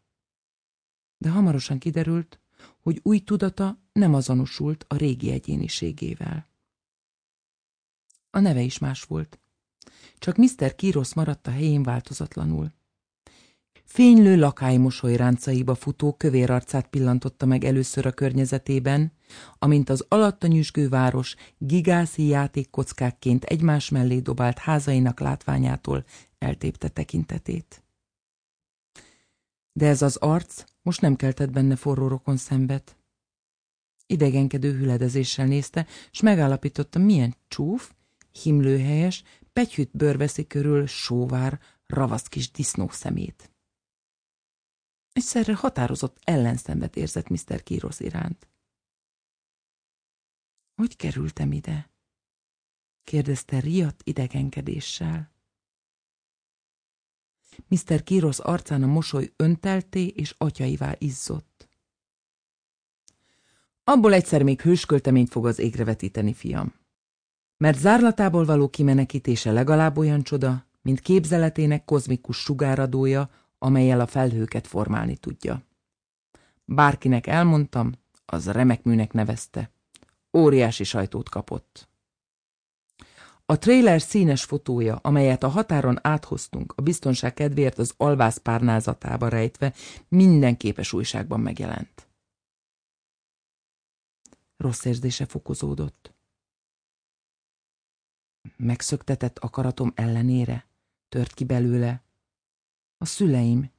De hamarosan kiderült, hogy új tudata nem azonosult a régi egyéniségével. A neve is más volt. Csak Mr. Kirosz maradt a helyén változatlanul. Fénylő lakálymosoly ráncaiba futó kövér arcát pillantotta meg először a környezetében, amint az alatta nyüzsgő város gigászi játékkockákként egymás mellé dobált házainak látványától eltépte tekintetét. De ez az arc most nem keltett benne forró rokon szembet. Idegenkedő hüledezéssel nézte, s megállapította, milyen csúf, himlőhelyes, pegyhűt bőr veszi körül sóvár, ravasz kis disznó szemét. Egyszerre határozott ellenszembet érzett Mr. Kírosz iránt. Hogy kerültem ide? kérdezte riadt idegenkedéssel. Mr. Kírosz arcán a mosoly öntelté és atyaivá izzott. Abból egyszer még hőskölteményt fog az égre vetíteni, fiam. Mert zárlatából való kimenekítése legalább olyan csoda, mint képzeletének kozmikus sugáradója, amelyel a felhőket formálni tudja. Bárkinek elmondtam, az remek műnek nevezte. Óriási sajtót kapott. A trailer színes fotója, amelyet a határon áthoztunk, a biztonság kedvéért az alvász párnázatába rejtve, minden képes újságban megjelent. Rossz érzése fokozódott. Megszöktetett akaratom ellenére tört ki belőle. A szüleim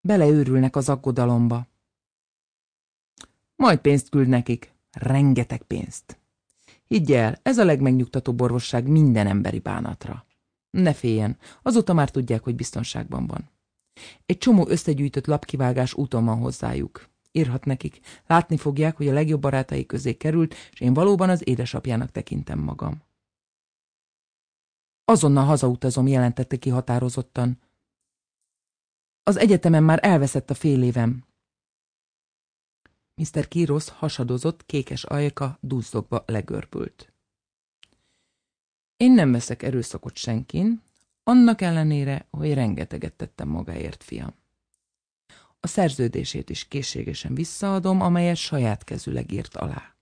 beleőrülnek az aggodalomba. Majd pénzt küld nekik, rengeteg pénzt. Higgy el, ez a legmegnyugtatóbb orvosság minden emberi bánatra. Ne féljen, azóta már tudják, hogy biztonságban van. Egy csomó összegyűjtött lapkivágás úton van hozzájuk. Írhat nekik, látni fogják, hogy a legjobb barátai közé került, és én valóban az édesapjának tekintem magam. Azonnal hazautazom, jelentette ki határozottan. Az egyetemen már elveszett a fél évem. Mr. Kirosz hasadozott, kékes ajka duzzogva legörbült. Én nem veszek erőszakot senkin, annak ellenére, hogy rengeteget tettem magáért, fiam. A szerződését is készségesen visszaadom, amelyet saját kezüleg írt alá.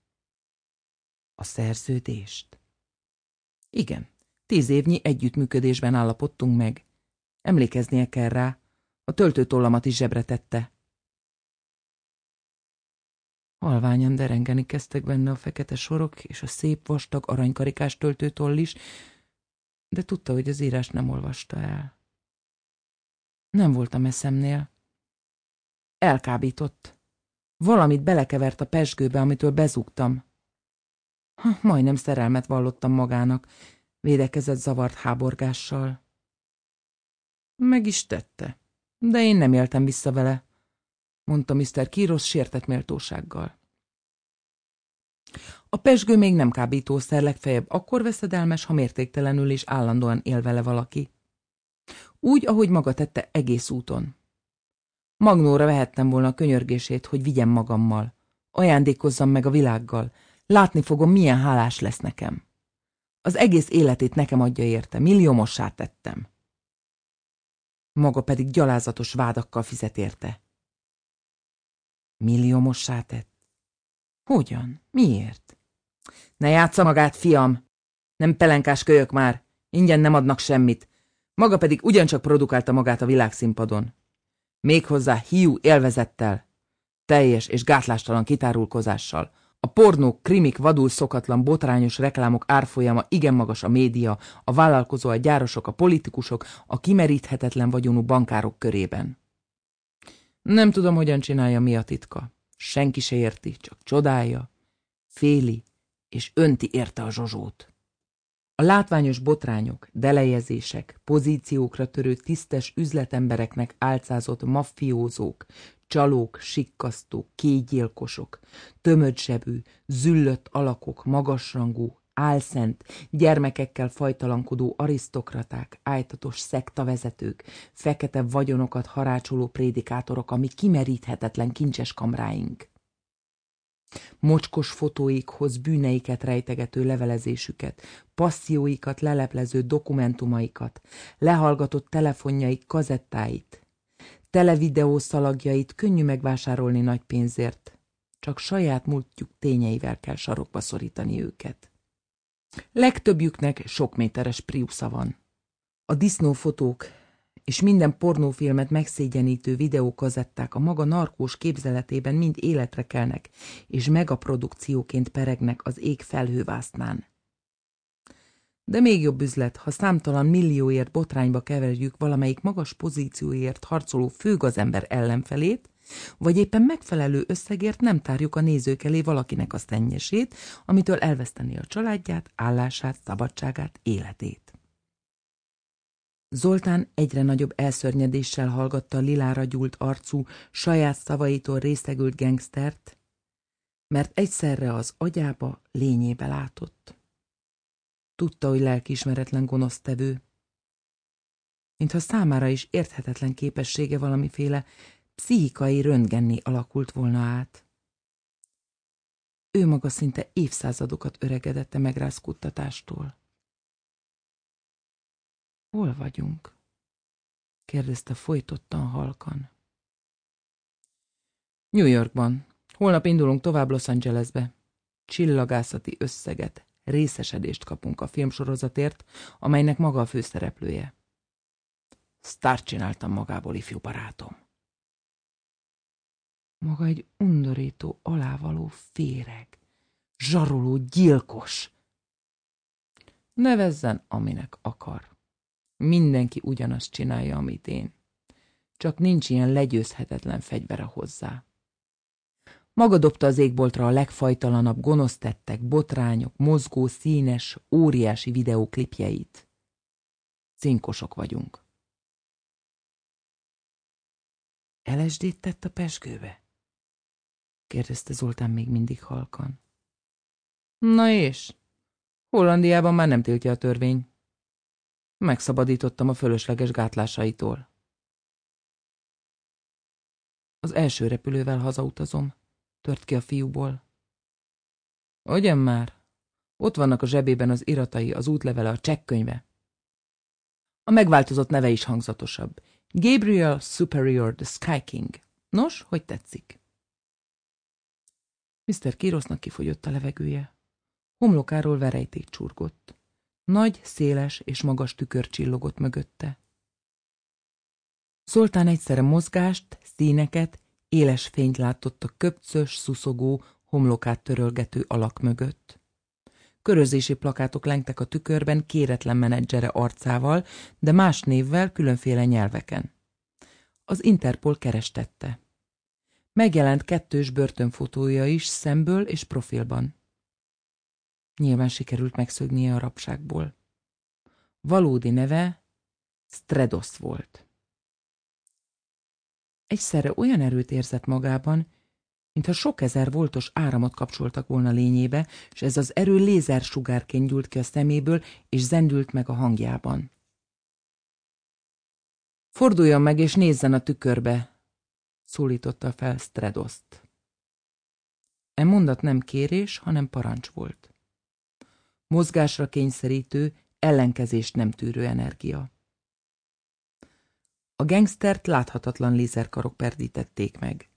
A szerződést? Igen, tíz évnyi együttműködésben állapodtunk meg. Emlékeznie kell rá, a töltőtollamat is zsebre tette. Halványan derengeni kezdtek benne a fekete sorok és a szép vastag aranykarikás töltőtoll is, de tudta, hogy az írás nem olvasta el. Nem volt a meszemnél. Elkábított. Valamit belekevert a pesgőbe, amitől bezúgtam. Ha, majdnem szerelmet vallottam magának, védekezett zavart háborgással. Meg is tette, de én nem éltem vissza vele mondta Mr. Kíros sértett méltósággal. A pesgő még nem kábítószer, legfeljebb akkor veszedelmes, ha mértéktelenül és állandóan él vele valaki. Úgy, ahogy maga tette egész úton. Magnóra vehettem volna a könyörgését, hogy vigyem magammal. Ajándékozzam meg a világgal. Látni fogom, milyen hálás lesz nekem. Az egész életét nekem adja érte, milliómossá tettem. Maga pedig gyalázatos vádakkal fizet érte. Milliómossá tett? Hogyan? Miért? Ne játsza magát, fiam! Nem pelenkás kölyök már, ingyen nem adnak semmit. Maga pedig ugyancsak produkálta magát a világszínpadon. Méghozzá hiú élvezettel, teljes és gátlástalan kitárulkozással. A pornók, krimik, vadul szokatlan, botrányos reklámok árfolyama igen magas a média, a vállalkozó, a gyárosok, a politikusok, a kimeríthetetlen vagyonú bankárok körében. Nem tudom, hogyan csinálja, mi a titka. Senki se érti, csak csodálja, féli, és önti érte a zsozsót. A látványos botrányok, delejezések, pozíciókra törő tisztes üzletembereknek álcázott maffiózók, csalók, sikkasztók, kégyilkosok, tömödsebű, züllött alakok, magasrangú, álszent, gyermekekkel fajtalankodó arisztokraták, ájtatos szektavezetők, fekete vagyonokat harácsoló prédikátorok, ami kimeríthetetlen kincses kamráink. Mocskos fotóikhoz bűneiket rejtegető levelezésüket, passzióikat leleplező dokumentumaikat, lehallgatott telefonjaik kazettáit, televideó szalagjait könnyű megvásárolni nagy pénzért, csak saját múltjuk tényeivel kell sarokba szorítani őket. Legtöbbjüknek sok méteres priusza van. A disznófotók és minden pornófilmet megszégyenítő videókazetták a maga narkós képzeletében mind életre kelnek, és megaprodukcióként peregnek az ég felhővásznán. De még jobb üzlet, ha számtalan millióért botrányba keverjük valamelyik magas pozícióért harcoló főgazember ellenfelét, vagy éppen megfelelő összegért nem tárjuk a nézők elé valakinek a szennyesét, amitől elveszteni a családját, állását, szabadságát, életét. Zoltán egyre nagyobb elszörnyedéssel hallgatta a lilára gyúlt arcú, saját szavaitól részegült gengsztert, mert egyszerre az agyába lényébe látott. Tudta, hogy lelkiismeretlen gonosztevő, mintha számára is érthetetlen képessége valamiféle pszichikai röntgenni alakult volna át. Ő maga szinte évszázadokat öregedett a megrázkuttatástól. Hol vagyunk? kérdezte folytottan halkan. New Yorkban. Holnap indulunk tovább Los Angelesbe. Csillagászati összeget, részesedést kapunk a filmsorozatért, amelynek maga a főszereplője. Sztárt csináltam magából, ifjú barátom. Maga egy undorító, alávaló féreg, zsaroló gyilkos. Nevezzen, aminek akar. Mindenki ugyanazt csinálja, amit én. Csak nincs ilyen legyőzhetetlen fegyvere hozzá. Maga dobta az égboltra a legfajtalanabb gonosz tettek, botrányok, mozgó, színes, óriási videóklipjeit. Cinkosok vagyunk. Elesdét tett a pesgőbe? kérdezte Zoltán még mindig halkan. Na és? Hollandiában már nem tiltja a törvény. Megszabadítottam a fölösleges gátlásaitól. Az első repülővel hazautazom, tört ki a fiúból. Ugyan már? Ott vannak a zsebében az iratai, az útlevele, a csekkönyve. A megváltozott neve is hangzatosabb. Gabriel Superior the Sky King. Nos, hogy tetszik? Mr. Kirosnak kifogyott a levegője. Homlokáról verejték csurgott. Nagy, széles és magas tükör csillogott mögötte. Szoltán egyszerre mozgást, színeket, éles fényt látott a köpcös, szuszogó, homlokát törölgető alak mögött. Körözési plakátok lengtek a tükörben kéretlen menedzsere arcával, de más névvel, különféle nyelveken. Az Interpol kerestette. Megjelent kettős börtönfotója is szemből és profilban. Nyilván sikerült megszögnie a rabságból. Valódi neve Stredos volt. Egyszerre olyan erőt érzett magában, mintha sok ezer voltos áramot kapcsoltak volna lényébe, és ez az erő lézersugárként gyúlt ki a szeméből, és zendült meg a hangjában. Forduljon meg, és nézzen a tükörbe, szólította fel Stredoszt. E mondat nem kérés, hanem parancs volt mozgásra kényszerítő, ellenkezést nem tűrő energia. A gengsztert láthatatlan lézerkarok perdítették meg.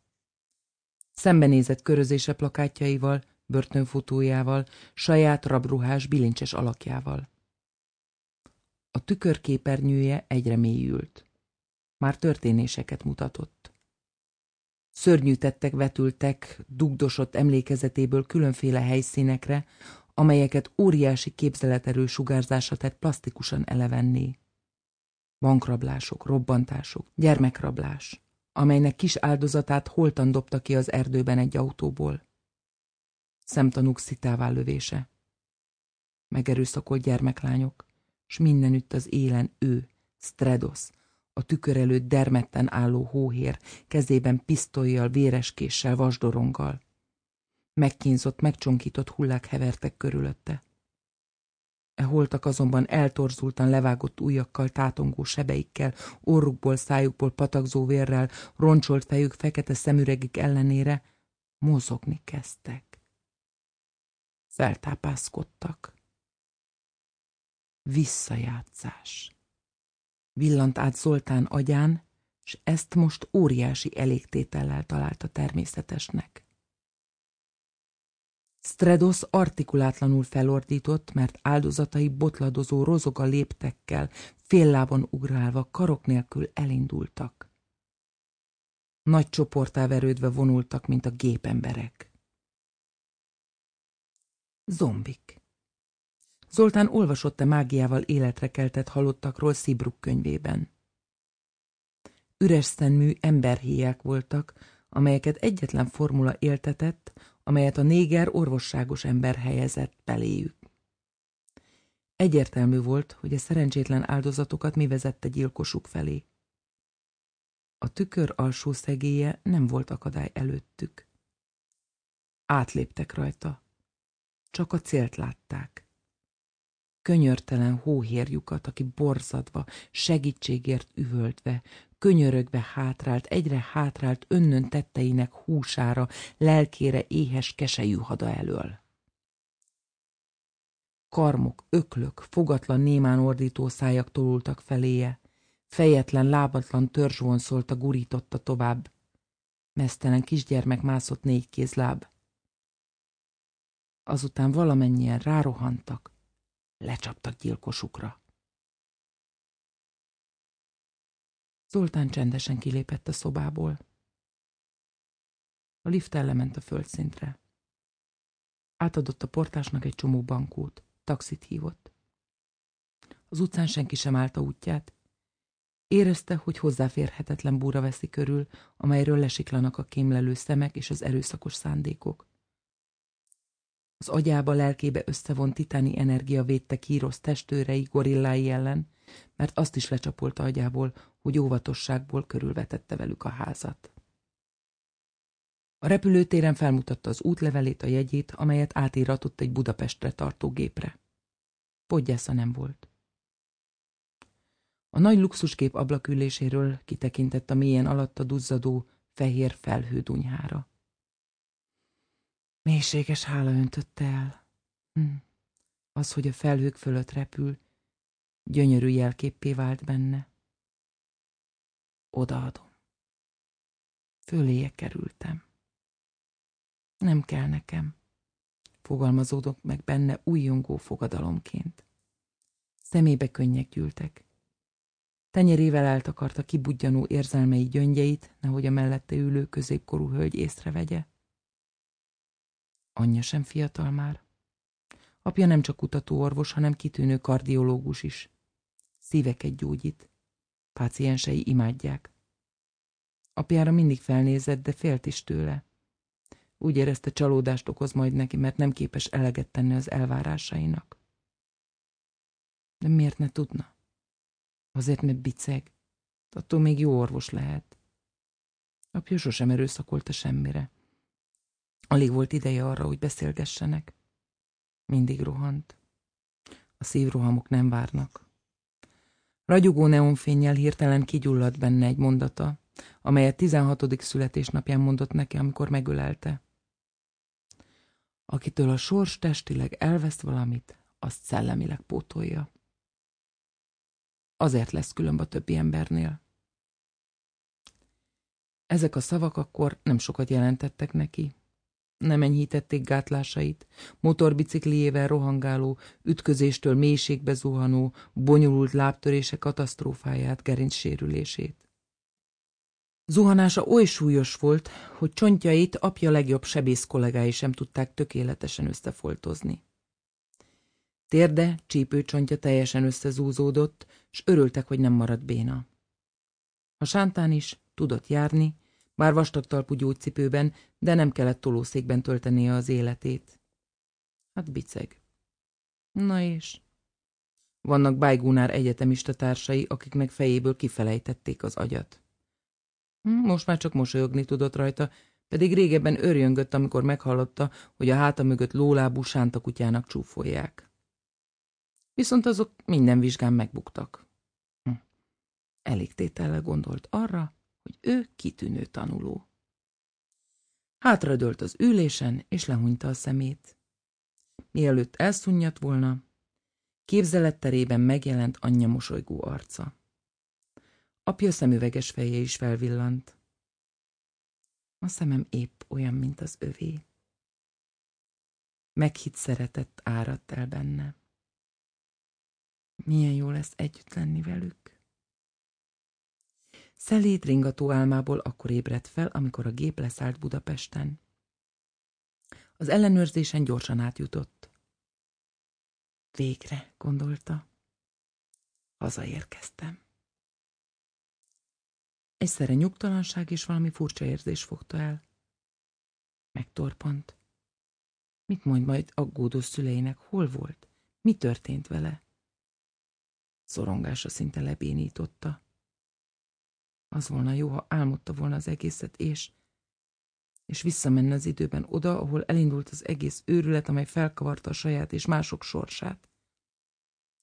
Szembenézett körözése plakátjaival, börtönfotójával, saját rabruhás bilincses alakjával. A tükörképernyője egyre mélyült. Már történéseket mutatott. Szörnyű tettek vetültek dugdosott emlékezetéből különféle helyszínekre, amelyeket óriási képzeleterő sugárzása tett plastikusan elevenné. Bankrablások, robbantások, gyermekrablás, amelynek kis áldozatát holtan dobta ki az erdőben egy autóból. Szemtanúk szitává lövése. Megerőszakolt gyermeklányok, s mindenütt az élen ő, Stredos, a tükör előtt dermedten álló hóhér, kezében pisztolyjal, véreskéssel, vasdoronggal. Megkínzott, megcsonkított hullák hevertek körülötte. Holtak azonban eltorzultan levágott ujjakkal, tátongó sebeikkel, orrukból, szájukból patakzó vérrel, roncsolt fejük fekete szemüregik ellenére mozogni kezdtek. Feltápászkodtak. Visszajátszás. Villant át Zoltán agyán, s ezt most óriási elégtétellel találta természetesnek. Stredos artikulátlanul felordított, mert áldozatai botladozó rozoga léptekkel, féllábon ugrálva, karok nélkül elindultak. Nagy csoportá verődve vonultak, mint a gépemberek. Zombik. Zoltán olvasott-e mágiával életre keltett halottakról Szibruk könyvében. Üres szemmű emberhéják voltak, amelyeket egyetlen formula éltetett, amelyet a néger orvosságos ember helyezett beléjük. Egyértelmű volt, hogy a szerencsétlen áldozatokat mi vezette gyilkosuk felé. A tükör alsó szegélye nem volt akadály előttük. Átléptek rajta. Csak a célt látták. Könyörtelen hóhérjukat, aki borzadva, segítségért üvöltve, könyörögve hátrált, egyre hátrált önnön tetteinek húsára, lelkére éhes kesejű hada elől. Karmok, öklök, fogatlan némán ordító szájak tolultak feléje, fejetlen, lábatlan törzs vonszolta, gurította tovább. Mesztelen kisgyermek mászott négy kézláb. Azután valamennyien rárohantak, lecsaptak gyilkosukra. Zoltán csendesen kilépett a szobából. A lift ellement a földszintre. Átadott a portásnak egy csomó bankót, taxit hívott. Az utcán senki sem állta útját. Érezte, hogy hozzáférhetetlen búra veszi körül, amelyről lesiklanak a kémlelő szemek és az erőszakos szándékok. Az agyába, lelkébe összevont titáni energia védte kírosz testőrei, gorillái ellen, mert azt is lecsapolta agyából, hogy óvatosságból körülvetette velük a házat. A repülőtéren felmutatta az útlevelét, a jegyét, amelyet átíratott egy Budapestre tartó gépre. Podgyásza nem volt. A nagy luxuskép ablaküléséről kitekintett a mélyen alatta duzzadó, fehér felhődunyhára. Mélységes hála öntötte el. Hm. Az, hogy a felhők fölött repül, gyönyörű jelképpé vált benne. Odaadom. Föléje kerültem. Nem kell nekem. Fogalmazódok meg benne újjongó fogadalomként. Szemébe könnyek gyűltek. Tenyerével eltakarta kibudjanó érzelmei gyöngyeit, nehogy a mellette ülő középkorú hölgy észrevegye. Anyja sem fiatal már. Apja nem csak kutatóorvos, hanem kitűnő kardiológus is. Szíveket gyógyít. Páciensei imádják. Apjára mindig felnézett, de félt is tőle. Úgy érezte, csalódást okoz majd neki, mert nem képes eleget tenni az elvárásainak. De miért ne tudna? Azért, mert biceg. Attól még jó orvos lehet. Apja sosem erőszakolta semmire. Alig volt ideje arra, hogy beszélgessenek. Mindig rohant. A szívrohamok nem várnak. Ragyogó neonfényjel hirtelen kigyulladt benne egy mondata, amelyet 16. születésnapján mondott neki, amikor megölelte. Akitől a sors testileg elvesz valamit, azt szellemileg pótolja. Azért lesz különb a többi embernél. Ezek a szavak akkor nem sokat jelentettek neki. Nem enyhítették gátlásait, motorbicikliével rohangáló, ütközéstől mélységbe zuhanó, bonyolult lábtörése katasztrófáját, gerincsérülését. Zuhanása oly súlyos volt, hogy csontjait apja legjobb sebész kollégái sem tudták tökéletesen összefoltozni. Térde, csípőcsontja teljesen összezúzódott, s örültek, hogy nem maradt béna. A sántán is tudott járni, bár vastagtalpú gyógycipőben, de nem kellett tolószékben töltenie az életét. Hát biceg. Na és? Vannak Bájgúnár egyetemista társai, akiknek fejéből kifelejtették az agyat. Hm, most már csak mosolyogni tudott rajta, pedig régebben örjöngött, amikor meghallotta, hogy a háta mögött lólábú sántakutyának csúfolják. Viszont azok minden vizsgán megbuktak. Hm. Elég tétellel gondolt arra, hogy ő kitűnő tanuló. Hátradőlt az ülésen, és lehunyta a szemét. Mielőtt elszunnyat volna, képzeletterében megjelent anyja mosolygó arca. Apja szemüveges feje is felvillant. A szemem épp olyan, mint az övé. Meghitt szeretett áradt el benne. Milyen jó lesz együtt lenni velük. Szelíd ringató álmából akkor ébredt fel, amikor a gép leszállt Budapesten. Az ellenőrzésen gyorsan átjutott. Végre, gondolta. Hazaérkeztem. Egyszerre nyugtalanság és valami furcsa érzés fogta el. Megtorpant. Mit mond majd aggódó szüleinek? Hol volt? Mi történt vele? Szorongása szinte lebénította. Az volna jó, ha álmodta volna az egészet, és és visszamenne az időben oda, ahol elindult az egész őrület, amely felkavarta a saját és mások sorsát.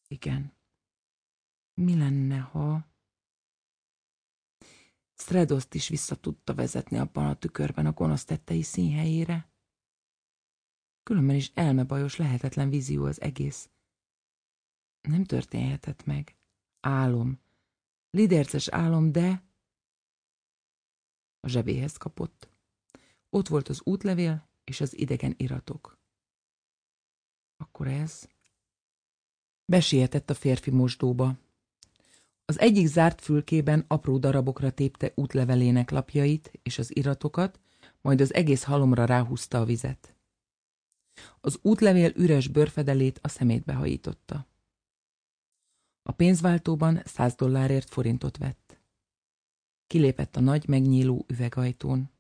Igen. Mi lenne, ha... Stredoszt is vissza tudta vezetni abban a tükörben a gonosz tettei színhelyére. Különben is elmebajos, lehetetlen vízió az egész. Nem történhetett meg. Álom. Liderces álom, de... A zsebéhez kapott. Ott volt az útlevél és az idegen iratok. Akkor ez... Besietett a férfi mosdóba. Az egyik zárt fülkében apró darabokra tépte útlevelének lapjait és az iratokat, majd az egész halomra ráhúzta a vizet. Az útlevél üres bőrfedelét a szemétbe hajította. A pénzváltóban száz dollárért forintot vett. Kilépett a nagy, megnyíló üvegajtón.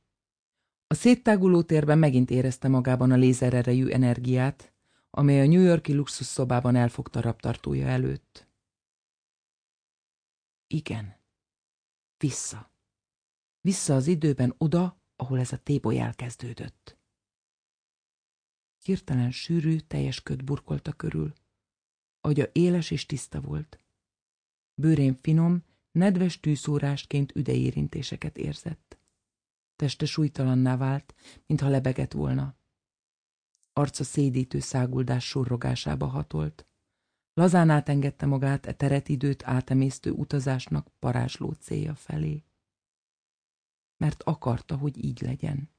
A széttáguló térben megint érezte magában a lézererejű energiát, amely a New Yorki luxus szobában elfogta raptartója előtt. Igen. Vissza. Vissza az időben oda, ahol ez a téboly elkezdődött. Hirtelen sűrű, teljes köd burkolta körül. Agya éles és tiszta volt. Bőrén finom, nedves tűszórásként üdeérintéseket érzett. Teste súlytalanná vált, mintha lebegett volna. Arca szédítő száguldás surrogásába hatolt. Lazán átengedte magát e teret időt átemésztő utazásnak parázsló célja felé. Mert akarta, hogy így legyen.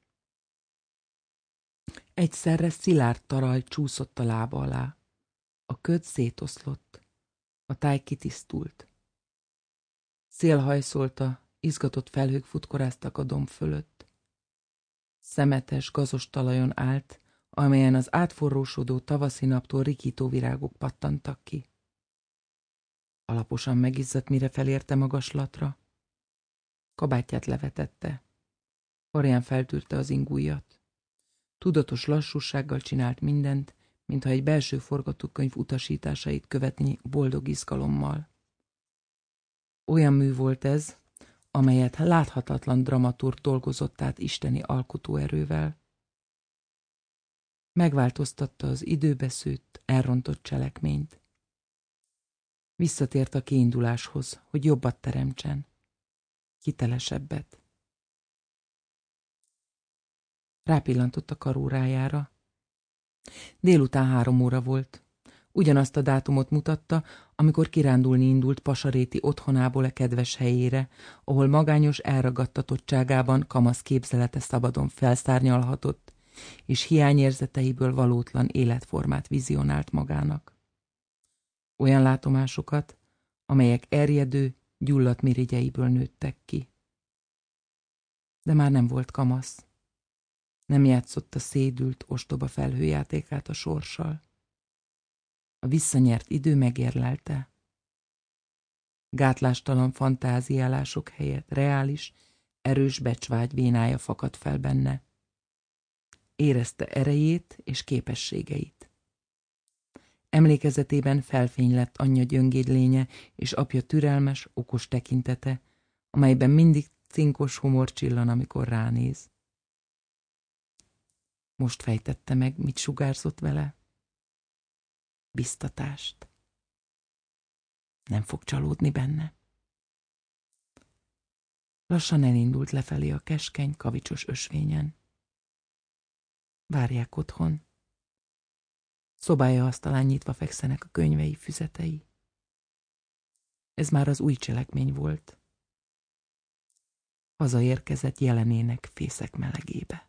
Egyszerre szilárd taraj csúszott a lába alá. A köd szétoszlott. A táj kitisztult. Szél hajszolta, izgatott felhők futkoráztak a domb fölött. Szemetes, gazos talajon állt, amelyen az átforrósodó tavaszi naptól rikító virágok pattantak ki. Alaposan megizzadt, mire felérte magaslatra. Kabátját levetette. Arján feltűrte az ingújat. Tudatos lassúsággal csinált mindent, mintha egy belső forgatókönyv utasításait követni boldog izgalommal. Olyan mű volt ez, amelyet láthatatlan dramaturg dolgozott át isteni alkotóerővel. Megváltoztatta az időbeszőtt, elrontott cselekményt. Visszatért a kiinduláshoz, hogy jobbat teremtsen, hitelesebbet. Rápillantott a karórájára. Délután három óra volt. Ugyanazt a dátumot mutatta, amikor kirándulni indult Pasaréti otthonából a kedves helyére, ahol magányos elragadtatottságában kamasz képzelete szabadon felszárnyalhatott, és hiányérzeteiből valótlan életformát vizionált magának. Olyan látomásokat, amelyek erjedő, gyulladt mirigyeiből nőttek ki. De már nem volt kamasz. Nem játszott a szédült, ostoba felhőjátékát a sorssal. A visszanyert idő megérlelte. Gátlástalan fantáziálások helyett reális, erős becsvágy vénája fakadt fel benne. Érezte erejét és képességeit. Emlékezetében felfény lett anyja gyöngédlénye és apja türelmes, okos tekintete, amelyben mindig cinkos humor csillan, amikor ránéz. Most fejtette meg, mit sugárzott vele biztatást. Nem fog csalódni benne. Lassan elindult lefelé a keskeny, kavicsos ösvényen. Várják otthon. Szobája asztalán nyitva fekszenek a könyvei, füzetei. Ez már az új cselekmény volt. Hazaérkezett jelenének fészek melegébe.